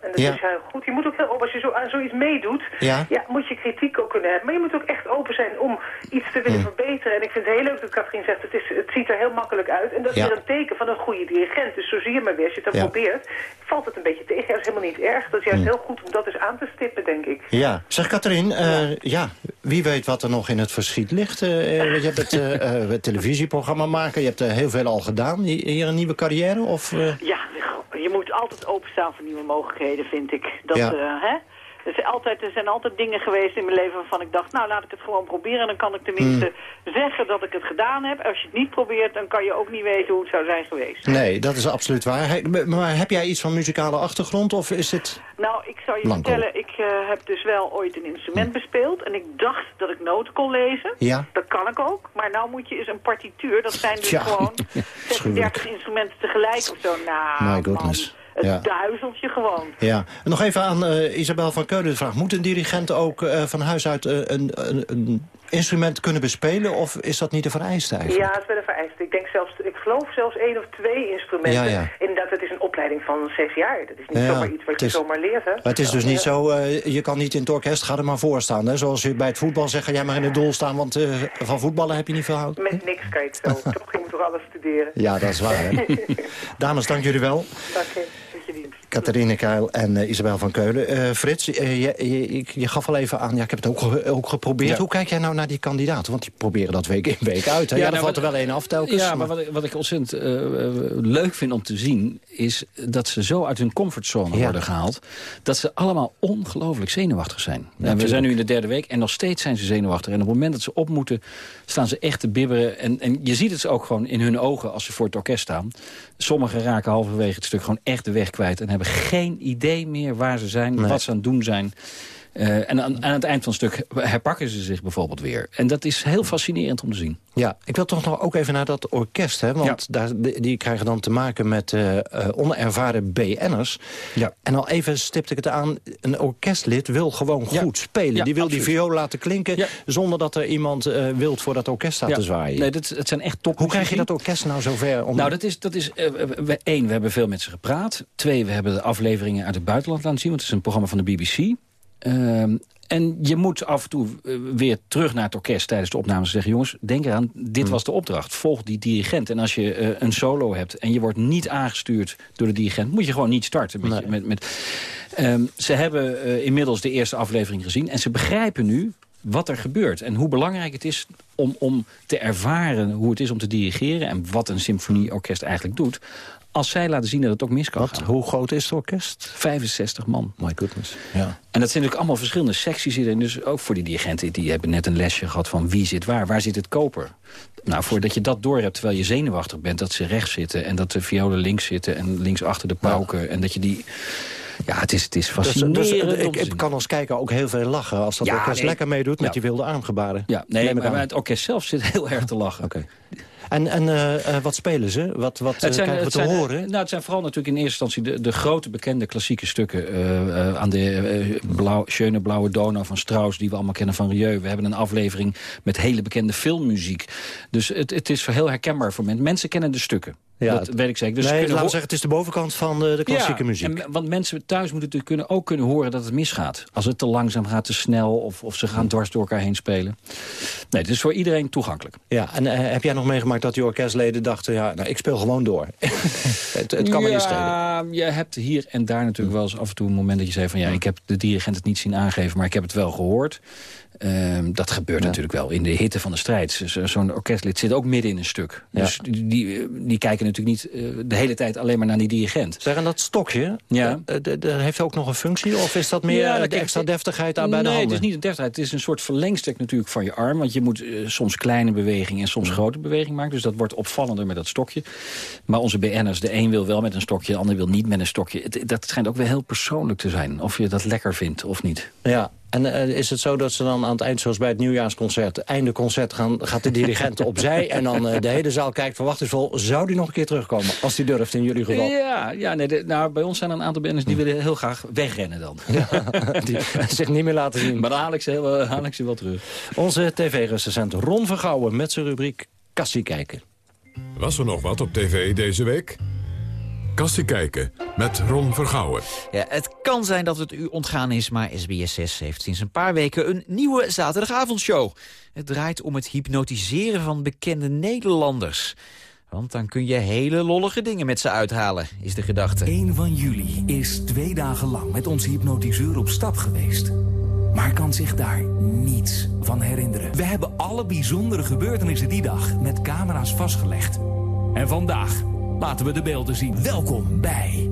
En dat ja. is heel goed. Je moet ook heel open, als je zo aan zoiets meedoet, ja. ja. moet je kritiek ook kunnen hebben. Maar je moet ook echt open zijn om iets te willen hm. verbeteren. En ik vind het heel leuk dat Catharine zegt, het, is, het ziet er heel makkelijk uit. En dat is weer een teken van een goede dirigent. Dus zo zie je maar weer, als je het dan probeert, valt het een beetje tegen. Dat is helemaal niet erg. Dat is juist hm. heel goed om dat eens aan te stippen, denk ik. Ja. Zeg Catharine, uh, ja. wie weet wat er nog in het verschiet ligt. Uh, je hebt het uh, televisieprogramma maken. Je hebt heel veel al gedaan. Hier een nieuwe carrière? Of, Ja, je moet altijd openstaan voor nieuwe mogelijkheden, vind ik. Dat, ja. hè? Er zijn, altijd, er zijn altijd dingen geweest in mijn leven waarvan ik dacht... nou, laat ik het gewoon proberen. En dan kan ik tenminste Hmm. zeggen dat ik het gedaan heb. Als je het niet probeert, dan kan je ook niet weten hoe het zou zijn geweest. Nee, dat is absoluut waar. He- Maar heb jij iets van muzikale achtergrond of is het... Nou, ik zou je Blanco. vertellen, ik eh, heb dus wel ooit een instrument bespeeld. En ik dacht dat ik noten kon lezen. Ja. Dat kan ik ook. Maar nou moet je eens een partituur. Dat zijn dus gewoon Schuwelijk. 36 instrumenten tegelijk of zo. Nou, My goodness. man, het Ja. duizeltje gewoon. Ja. En nog even aan eh, Isabel van Keulen de vraag. Moet een dirigent ook eh, van huis uit eh, een, een, een instrument kunnen bespelen? Of is dat niet de vereiste eigenlijk? Ja, het is wel een vereiste. Ik denk zelfs, ik geloof zelfs één of twee instrumenten. Ja, ja. Inderdaad, het is een opleiding van zes jaar. Dat is niet Ja, zomaar iets wat je is- zomaar leert, hè? Maar het is dus niet zo, je kan niet in het orkest, ga er maar voor staan. Hè? Zoals je bij het voetbal zegt, ga jij maar in het doel staan, want van voetballen heb je niet veel hout. Met niks kan je het zo. toch, je moet toch alles studeren. Ja, dat is waar. Hè? Dames, dank jullie wel. Dank je. Catharine Kuil en eh, Isabel van Keulen. Eh, Frits, eh, je, je, gaf al even aan, ja, ik heb het ook, ook geprobeerd. Ja. Hoe kijk jij nou naar die kandidaten? Want die proberen dat week in, week uit. Hè? Ja, nou, er valt er wel één af telkens. Ja, maar wat, ik- wat ik ontzettend leuk vind om te zien... is dat ze zo uit hun comfortzone Ja. worden gehaald... dat ze allemaal ongelooflijk zenuwachtig zijn. En we zijn nu in de derde week en nog steeds zijn ze zenuwachtig. En op het moment dat ze op moeten, staan ze echt te bibberen. En, en je ziet het ook gewoon in hun ogen als ze voor het orkest staan. Sommigen raken halverwege het stuk gewoon echt de weg kwijt... en hebben geen idee meer waar ze zijn, Nee. wat ze aan het doen zijn... Eh, en aan, aan het eind van het stuk herpakken ze zich bijvoorbeeld weer. En dat is heel fascinerend om te zien. Ja, ik wil toch nog ook even naar dat orkest. Hè? Want daar, die, krijgen dan te maken met eh, onervaren BN'ers. Ja. En al even stipte ik het aan, een orkestlid wil gewoon Ja. goed spelen. Ja, die wil die viool laten klinken... Zonder dat er iemand eh, wild voor dat orkest staat te zwaaien. Nee, dat, het zijn echt top. Hoe krijg je dat orkest nou zover? Om... Nou, dat is, dat is we, één, we hebben veel met ze gepraat. Twee, we hebben de afleveringen uit het buitenland laten zien. Want het is een programma van de BBC. Ehm, en je moet af en toe eh, weer terug naar het orkest tijdens de opnames en zeggen... jongens, denk eraan, dit Hmm. was de opdracht. Volg die dirigent. En als je eh, een solo hebt en je wordt niet aangestuurd door de dirigent... moet je gewoon niet starten. Met, met, met, Ehm, ze hebben eh, inmiddels de eerste aflevering gezien... en ze begrijpen nu wat er gebeurt. En hoe belangrijk het is om, om te ervaren hoe het is om te dirigeren... en wat een symfonieorkest eigenlijk doet... als zij laten zien dat het ook mis kan gaan. Hoe groot is het orkest? 65 man. My goodness. Ja. En dat zijn natuurlijk allemaal verschillende secties hierin. Dus ook voor die dirigenten, die hebben net een lesje gehad van wie zit waar. Waar zit het koper? Nou, voordat je dat door hebt terwijl je zenuwachtig bent... dat ze rechts zitten en dat de violen links zitten... en links achter de pauken. En dat je die... Ja, het is, het is Dus, fascinerend. dus eh, te ik, ik kan als kijker ook heel veel lachen... als dat Ja, orkest nee. lekker meedoet met Ja. die wilde armgebaren. Ja, nee, maar het orkest zelf zit heel erg te lachen. Oké. En, en eh, eh, wat spelen ze? Wat, wat eh, krijgen we te zijn, horen? Nou, het zijn vooral natuurlijk in eerste instantie de, de grote bekende klassieke stukken. aan de blauw, Schöne Blauwe Donau van Strauss, die we allemaal kennen van Rieu. We hebben een aflevering met hele bekende filmmuziek. Dus het, het is heel herkenbaar voor mensen. Mensen kennen de stukken. Ja, dat weet ik zeker. Dus ze nee, kunnen laten we zeggen, het is de bovenkant van de, de klassieke ja, muziek. En, want mensen thuis moeten natuurlijk kunnen, ook kunnen horen dat het misgaat. Als het te langzaam gaat, te snel of, of ze gaan dwars door elkaar heen spelen. Nee, het is voor iedereen toegankelijk. Ja, en eh, heb jij nog meegemaakt dat die orkestleden dachten... ja, nou, ik speel gewoon door. het, het kan me niet schelen. Ja, je hebt hier en daar natuurlijk wel eens af en toe een moment dat je zegt van... ja, ik heb de dirigent het niet zien aangeven, maar ik heb het wel gehoord. Ehm, dat gebeurt natuurlijk wel in de hitte van de strijd. Zo- Zo'n orkestlid zit ook midden in een stuk. Ja. Dus die, die, die kijken natuurlijk niet eh, de hele tijd alleen maar naar die dirigent. Zeg, en dat stokje, Ja. eh, eh, eh, heeft ook nog een functie? Of is dat meer Ja, eh, dat extra deftigheid daar bij de nee, handen? het is niet een deftigheid. Het is een soort verlengstuk natuurlijk van je arm. Want je moet eh, soms kleine bewegingen en soms grote bewegingen maken. Dus dat wordt opvallender met dat stokje. Maar onze BN'ers, de een wil wel met een stokje... de ander wil niet met een stokje. Het, dat schijnt ook wel heel persoonlijk te zijn. Of je dat lekker vindt of niet. Ja, en eh, is het zo dat ze dan aan het eind, zoals bij het nieuwjaarsconcert... einde concert gaan, gaat de dirigent opzij... en dan eh, de hele zaal kijkt van wacht eens vol... zou die nog een keer terugkomen, als die durft in jullie geval? Ja, ja nee, de- nou, bij ons zijn er een aantal BN'ers die willen heel graag wegrennen dan. die zich niet meer laten zien. Maar dan haal ik ze, heel, eh, haal ik ze wel terug. Onze tv-recensent Ron Vergouwen met zijn rubriek Kassie kijken. Was er nog wat op tv deze week? Kastie kijken met Ron Vergouwen. Ja, het kan zijn dat het u ontgaan is, maar SBS6 heeft sinds een paar weken een nieuwe zaterdagavondshow. Het draait om het hypnotiseren van bekende Nederlanders. Want dan kun je hele lollige dingen met ze uithalen, is de gedachte. 1 van juli is twee dagen lang met onze hypnotiseur op stap geweest. maar kan zich daar niets van herinneren. We hebben alle bijzondere gebeurtenissen die dag met camera's vastgelegd. En vandaag laten we de beelden zien. Welkom bij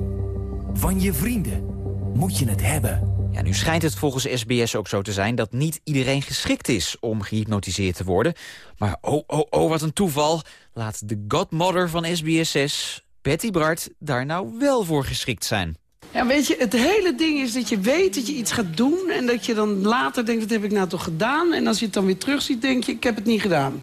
Van je vrienden moet je het hebben. Ja, nu schijnt het volgens SBS ook zo te zijn dat niet iedereen geschikt is om gehypnotiseerd te worden. Maar oh, oh, oh, wat een toeval. Laat de godmother van SBS 6, Betty Bart, daar nou wel voor geschikt zijn. Ja, weet je, het hele ding is dat je weet dat je iets gaat doen... en dat je dan later denkt, dat heb ik nou toch gedaan? En als je het dan weer terugziet, denk je, ik heb het niet gedaan.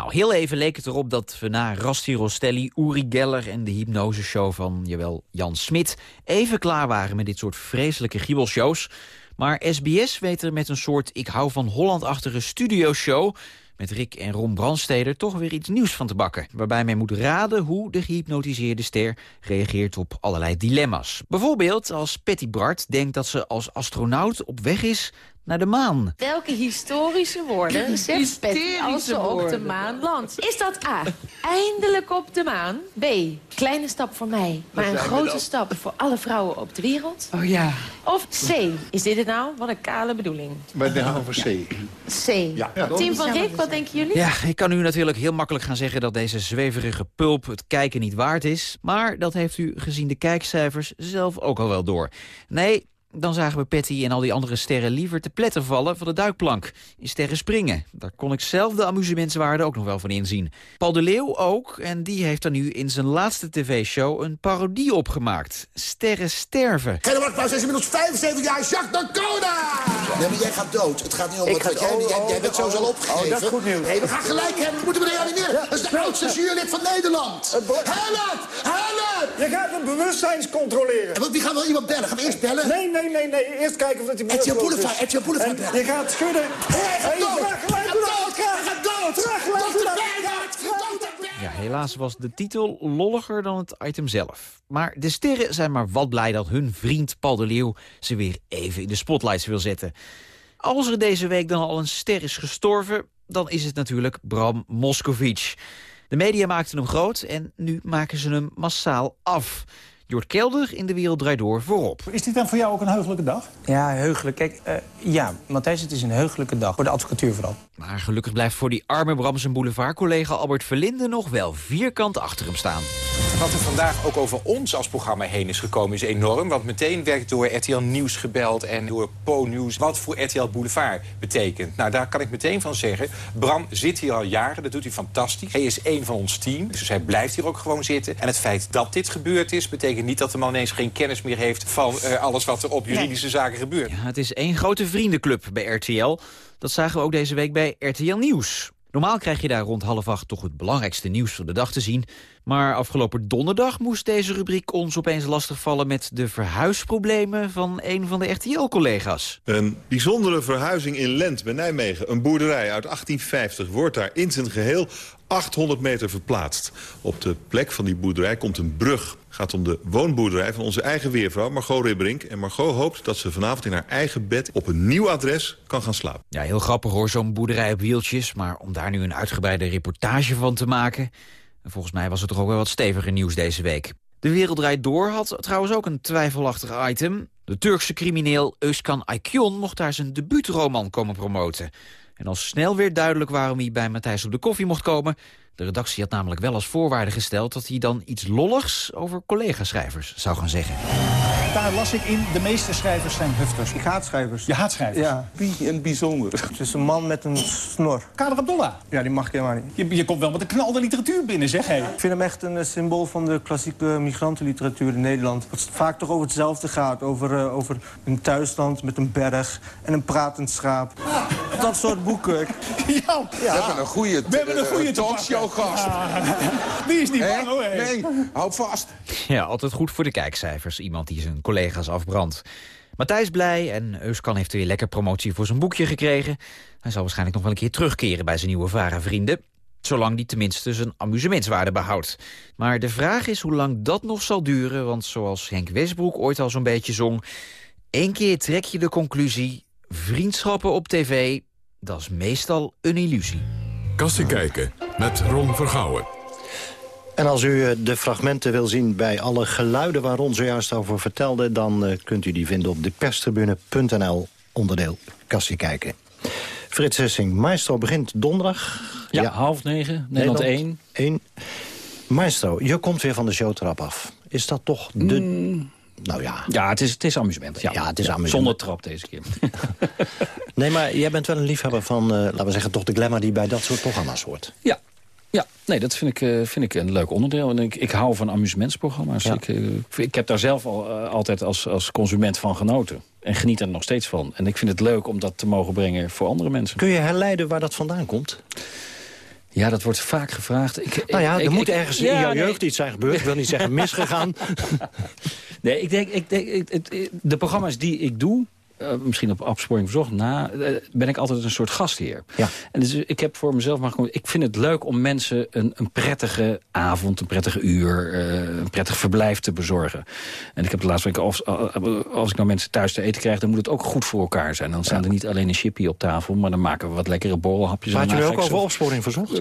Nou, heel even leek het erop dat we na Rasti Rostelli, Uri Geller... en de hypnoseshow van, jawel, Jan Smit... even klaar waren met dit soort vreselijke giebelshows. Maar SBS weet er met een soort ik hou van Holland-achtige studioshow met Rick en Ron Brandsteder toch weer iets nieuws van te bakken. Waarbij men moet raden hoe de gehypnotiseerde ster reageert op allerlei dilemma's. Bijvoorbeeld als Patty Bart denkt dat ze als astronaut op weg is naar de maan. Welke historische woorden zegt Patty als ze op de maan landt? Is dat A, eindelijk op de maan? B, kleine stap voor mij, maar een grote stap voor alle vrouwen op de wereld? Oh ja. Of C, is dit het nou? Wat een kale bedoeling. Wij denken over C. C. Ja. Team van Rick, wat denken jullie? Ja, ik kan u natuurlijk heel makkelijk gaan zeggen dat deze zweverige pulp het kijken niet waard is. Maar dat heeft u gezien de kijkcijfers zelf ook al wel door. Nee, dan zagen we Patty en al die andere sterren liever te pletten vallen van de duikplank. In sterren springen. Daar kon ik zelf de amusementswaarde ook nog wel van inzien. Paul de Leeuw ook, en die heeft er nu in zijn laatste tv-show een parodie op gemaakt. Sterren sterven. Gele Wartpaus is inmiddels 75 jaar Jacques D'Ancona! Nee, maar jij gaat dood. Het gaat niet om Ik wat ga- jij, oh, jij, jij oh, bent zo oh, al oh, opgegeven. dat is goed nieuws. Nee, we gaan gelijk hebben. We moeten me reanimeren. dat is de oudste jurylid van Nederland. Help! Help! Je gaat hem bewustzijns controleren. En wie gaan we iemand bellen? Gaan we eerst bellen? Nee, nee, nee, nee. Eerst kijken of dat hij Etienne bewusteloos Boulevard, is. Etienne Boulevard En bellen. Je gaat schudden. Hij gaat dood! Hij gaat dood! Hij dood! Ja, helaas was de titel lolliger dan het item zelf. Maar de sterren zijn maar wat blij dat hun vriend Paul de Leeuw... ze weer even in de spotlights wil zetten. Als er deze week dan al een ster is gestorven... dan is het natuurlijk Bram Moskovic. De media maakten hem groot en nu maken ze hem massaal af. Jort Kelder in De Wereld Draait Door voorop. Is dit dan voor jou ook een heugelijke dag? Ja, heugelijk. Kijk, eh, ja, Matthijs, het is een heugelijke dag. Voor de advocatuur vooral. Maar gelukkig blijft voor die arme Bram zijn boulevardcollega Albert Verlinde... nog wel vierkant achter hem staan. Wat er vandaag ook over ons als programma heen is gekomen is enorm. Want meteen werd door RTL Nieuws gebeld en door Po Nieuws... wat voor RTL Boulevard betekent. Nou, daar kan ik meteen van zeggen. Bram zit hier al jaren, dat doet hij fantastisch. Hij is één van ons team, dus hij blijft hier ook gewoon zitten. En het feit dat dit gebeurd is... betekent niet dat de man ineens geen kennis meer heeft... van eh, alles wat er op juridische zaken gebeurt. Ja, het is één grote vriendenclub bij RTL. Dat zagen we ook deze week bij RTL Nieuws. Normaal krijg je daar rond half acht toch het belangrijkste nieuws van de dag te zien. Maar afgelopen donderdag moest deze rubriek ons opeens lastigvallen... met de verhuisproblemen van een van de RTL-collega's. Een bijzondere verhuizing in Lent bij Nijmegen. Een boerderij uit 1850 wordt daar in zijn geheel 800 meter verplaatst. Op de plek van die boerderij komt een brug. Het gaat om de woonboerderij van onze eigen weervrouw Margot Ribberink. En Margot hoopt dat ze vanavond in haar eigen bed op een nieuw adres kan gaan slapen. Ja, heel grappig hoor, zo'n boerderij op wieltjes. Maar om daar nu een uitgebreide reportage van te maken... en volgens mij was het toch ook wel wat steviger nieuws deze week. De Wereld Draait Door had trouwens ook een twijfelachtig item. De Turkse crimineel Özkan Aykion mocht daar zijn debuutroman komen promoten. En al snel weer duidelijk waarom hij bij Matthijs op de koffie mocht komen... De redactie had namelijk wel als voorwaarde gesteld... dat hij dan iets lolligs over collega-schrijvers zou gaan zeggen. Daar las ik in, de meeste schrijvers zijn hufters. Ik haat schrijvers. Je haat schrijvers? Ja, wie en bijzonder. Het is een man met een snor. Kader Abdollah. Ja, die mag ik helemaal niet. Je, je komt wel met een knalde literatuur binnen, zeg hé. Ik vind hem echt een eh, symbool van de klassieke migrantenliteratuur in Nederland. Wat vaak toch over hetzelfde gaat. Over, eh, over een thuisland met een berg en een pratend schaap. Dat soort boeken. Ja, We hebben een goede We hebben een goede talkshow-gast. Die is niet bang hoor. Nee, hou vast. Ja, altijd goed voor de kijkcijfers. Iemand die zijn collega's afbrandt. Matthijs blij en Euskan heeft weer lekker promotie voor zijn boekje gekregen. Hij zal waarschijnlijk nog wel een keer terugkeren bij zijn nieuwe VARA-vrienden. Zolang die tenminste zijn amusementswaarde behoudt. Maar de vraag is hoe lang dat nog zal duren... want zoals Henk Westbroek ooit al zo'n beetje zong... één keer trek je de conclusie... vriendschappen op tv, dat is meestal een illusie. Kassie kijken met Ron Vergouwen. En als u eh, de fragmenten wil zien bij alle geluiden waar Ron zojuist over vertelde... dan eh, kunt u die vinden op deperstribune.nl onderdeel Kassie kijken. Frits Hessing, Maestro begint donderdag. Ja, half negen, Nederland 1. 1. Maestro, je komt weer van de showtrap af. Is dat toch de... Mm. Nou ja. Ja, het is, het is amusement. Ja, Ja, het is amusement. Zonder trap deze keer. Nee, maar jij bent wel een liefhebber van, eh, laten we zeggen, toch de glamour die bij dat soort programma's hoort. Ja, ja, nee, dat vind ik, eh, vind ik een leuk onderdeel. En ik, ik hou van amusementsprogramma's. Ja. Ik, eh, ik heb daar zelf al, eh, altijd als, als consument van genoten. En geniet er nog steeds van. En ik vind het leuk om dat te mogen brengen voor andere mensen. Kun je herleiden waar dat vandaan komt? Ja, dat wordt vaak gevraagd. Ik, Nou ja, er ik- moet ik- ergens in jouw nee. jeugd iets zijn gebeurd. Ik wil niet zeggen misgegaan. Nee, ik denk, ik denk de programma's die ik doe... eh, misschien op opsporing verzocht na, eh, ben ik altijd een soort gastheer. Ja. En dus ik heb voor mezelf maar gewoon, ik vind het leuk om mensen een, een prettige avond, een prettige uur, eh, een prettig verblijf te bezorgen. En ik heb de laatste week, als, als ik nou mensen thuis te eten krijg, dan moet het ook goed voor elkaar zijn. Dan staan er niet alleen een chippy op tafel, maar dan maken we wat lekkere borrelhapjes. Praat en jullie ook over opsporing verzocht?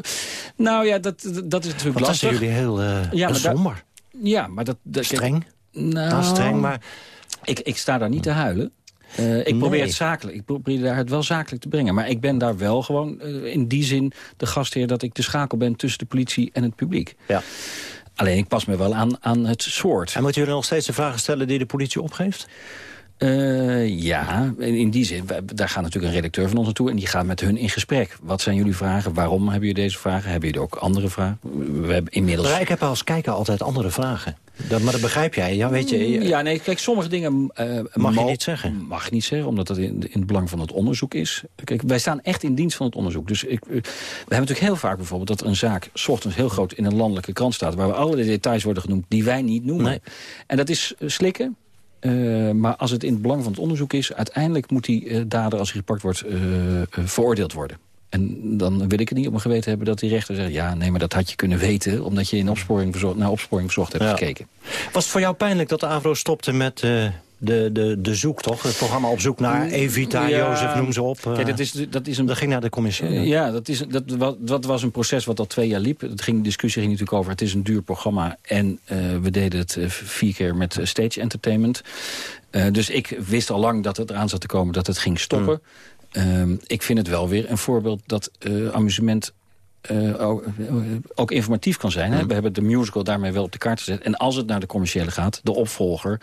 Nou ja, dat, dat is natuurlijk Want dat lastig. zijn jullie heel eh, Ja, maar somber. Ja, maar dat... dat Streng? Nou, streng, maar... Ik, ik sta daar niet te huilen. Eh, ik probeer het zakelijk. Ik probeer daar het wel zakelijk te brengen. Maar ik ben daar wel gewoon eh, in die zin de gastheer... dat ik de schakel ben tussen de politie en het publiek. Ja. Alleen ik pas me wel aan, aan het soort. En moeten jullie nog steeds de vragen stellen die de politie opgeeft? Eh, ja, in, die zin. Daar gaat natuurlijk een redacteur van ons naartoe... en die gaat met hun in gesprek. Wat zijn jullie vragen? Waarom hebben jullie deze vragen? Hebben jullie ook andere vragen? We hebben inmiddels... Maar ik heb als kijker altijd andere vragen. Dat, maar dat begrijp jij. Ja, weet je, je- Ja, nee, kijk, sommige dingen... eh, Mag je niet zeggen? Mag je niet zeggen, omdat dat in, in het belang van het onderzoek is. Kijk, wij staan echt in dienst van het onderzoek. Dus ik, eh, we hebben natuurlijk heel vaak bijvoorbeeld... dat er een zaak 's ochtends heel groot in een landelijke krant staat... waar alle details worden genoemd die wij niet noemen. Nee. En dat is slikken. Eh, maar als het in het belang van het onderzoek is... uiteindelijk moet die eh, dader, als hij gepakt wordt, eh, veroordeeld worden. En dan wil ik het niet op mijn geweten hebben dat die rechter zegt... ja, nee, maar dat had je kunnen weten... omdat je in opsporing verzocht, naar opsporing verzocht hebt Ja. gekeken. Was het voor jou pijnlijk dat de AVRO stopte met de, de, de zoektocht? Het programma op zoek naar Evita, Ja. Jozef, noem ze op. eh. Kijk, dat is, dat is een... dat ging naar de commissie. Eh, Ja, dat, is, dat, wa- dat was een proces wat al twee jaar liep. Het ging, de discussie ging natuurlijk over, het is een duur programma... en eh, we deden het eh, vier keer met eh, stage entertainment. Eh, dus ik wist al lang dat het eraan zat te komen dat het ging stoppen. Ehm, ik vind het wel weer een voorbeeld dat eh, amusement... eh, ook, eh, ook informatief kan zijn. Hè? We hebben de musical daarmee wel op de kaart gezet. En als het naar de commerciële gaat, de opvolger...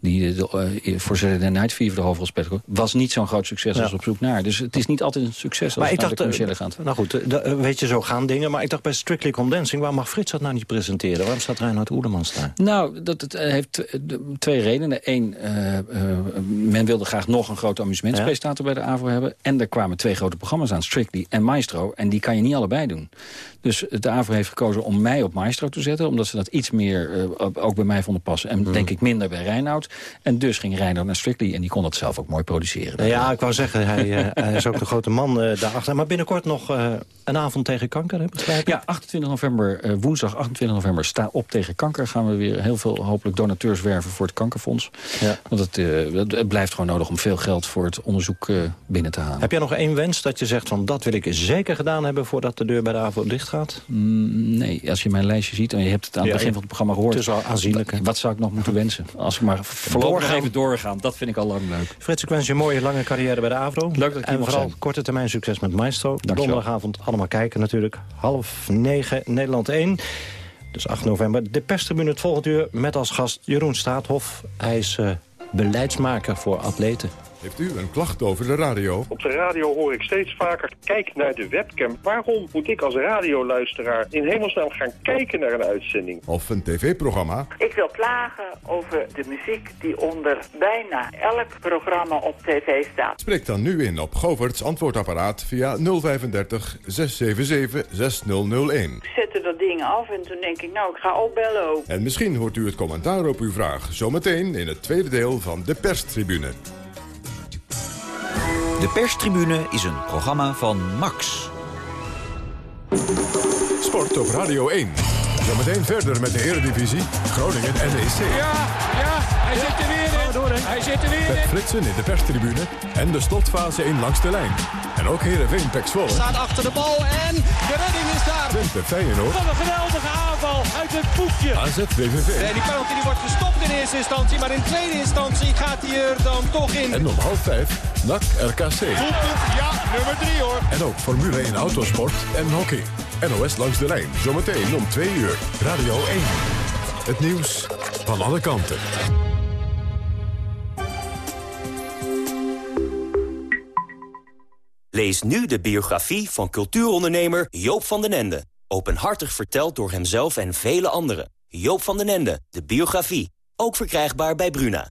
die de, eh, voor Saturday Night Fever de hoofdrol speelt... was niet zo'n groot succes Ja. als op zoek naar. Dus het is niet altijd een succes als Maar het naar dacht, de commerciële eh, gaat. nou goed, eh, eh, weet je, zo gaan dingen. Maar ik dacht bij Strictly Come Dancing, waar mag Frits dat nou niet presenteren? Waarom staat Reinhard Oerlemans daar? Nou, dat, het eh, heeft eh, twee redenen. Eén, eh, eh, men wilde graag nog een grote amusementspresentator bij de AVRO hebben. En er kwamen twee grote programma's aan, Strictly en Maestro. En die kan je niet allebei doen. Dus de AVRO heeft gekozen om mij op Maestro te zetten. Omdat ze dat iets meer eh, ook bij mij vonden passen. En denk ik minder bij Reinoud. En dus ging Reinoud naar Strictly. En die kon dat zelf ook mooi produceren. Nou ja, ik wou zeggen, hij, eh, hij is ook de grote man eh, daarachter. Maar binnenkort nog een avond tegen kanker, hè, begrijp ik? Ja, 28 november, woensdag 28 november, sta op tegen kanker. Gaan we weer heel veel hopelijk donateurs werven voor het kankerfonds. Ja. Want het, blijft gewoon nodig om veel geld voor het onderzoek binnen te halen. Heb jij nog één wens dat je zegt van dat wil ik zeker gedaan hebben voordat de deur bij de AVO dicht gaat? Mm, nee, als je mijn lijstje ziet en je hebt het aan het begin van het programma gehoord. het is al aanzienlijk? Wat, wat zou ik nog moeten wensen? Als ik maar voorlopig even doorgaan, dat vind ik al lang leuk. Frits, ik wens je een mooie lange carrière bij de AVRO. Leuk dat hier En vooral zijn. korte termijn succes met Maestro. Dankjewel. Donderdagavond allemaal kijken natuurlijk. Half negen, Nederland 1. Dus 8 november. De perstribune het volgende uur met als gast Jeroen Staathof. Hij is eh, beleidsmaker voor atleten. Heeft u een klacht over de radio? Op de radio hoor ik steeds vaker, kijk naar de webcam. Waarom moet ik als radioluisteraar in hemelsnaam gaan kijken naar een uitzending? Of een tv-programma? Ik wil klagen over de muziek die onder bijna elk programma op tv staat. Spreek dan nu in op Govert's antwoordapparaat via 035 677 6001. Ik zette dat ding af en toen denk ik, nou, ik ga opbellen ook. En misschien hoort u het commentaar op uw vraag zometeen in het tweede deel van de perstribune. De perstribune is een programma van Max. Sport op Radio 1. Zometeen verder met de Eredivisie. Groningen NEC. Ja, ja, hij zit in. Door, hè? Hij zit er weer Met flitsen in de perstribune en de slotfase in langs de lijn. En ook Heerenveen Pek Zwolle. Staat achter de bal en de redding is daar. Twente Feyenoord. Wat een geweldige aanval uit het boekje. AZ VVV. Nee, die penalty die wordt gestopt in eerste instantie, maar in tweede instantie gaat hij er dan toch in. En om half vijf, NAC RKC. Doelpunt, ja, nummer drie hoor. En ook Formule 1 Autosport en hockey. NOS langs de lijn, zometeen om twee uur. Radio 1. Het nieuws van alle kanten. Lees nu de biografie van cultuurondernemer Joop van den Ende. Openhartig verteld door hemzelf en vele anderen. Joop van den Ende, de biografie. Ook verkrijgbaar bij Bruna.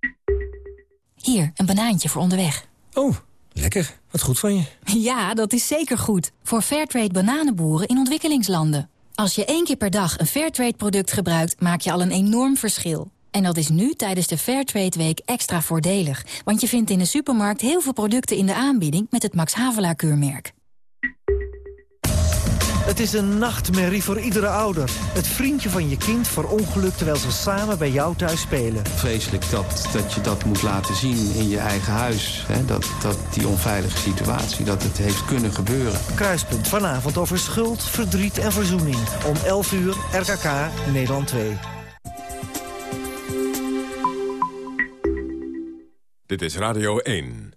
Hier, een banaantje voor onderweg. Oh, lekker. Wat goed van je. Ja, dat is zeker goed. Voor Fairtrade bananenboeren in ontwikkelingslanden. Als je één keer per dag een Fairtrade-product gebruikt... maak je al een enorm verschil. En dat is nu tijdens de Fairtrade Week extra voordelig. Want je vindt in de supermarkt heel veel producten in de aanbieding... met het Max Havelaar-keurmerk. Het is een nachtmerrie voor iedere ouder. Het vriendje van je kind verongelukt terwijl ze samen bij jou thuis spelen. Vreselijk dat, dat je dat moet laten zien in je eigen huis. Hè? Dat, dat die onveilige situatie, dat het heeft kunnen gebeuren. Kruispunt vanavond over schuld, verdriet en verzoening. Om 11 uur, RKK, Nederland 2. Dit is Radio 1.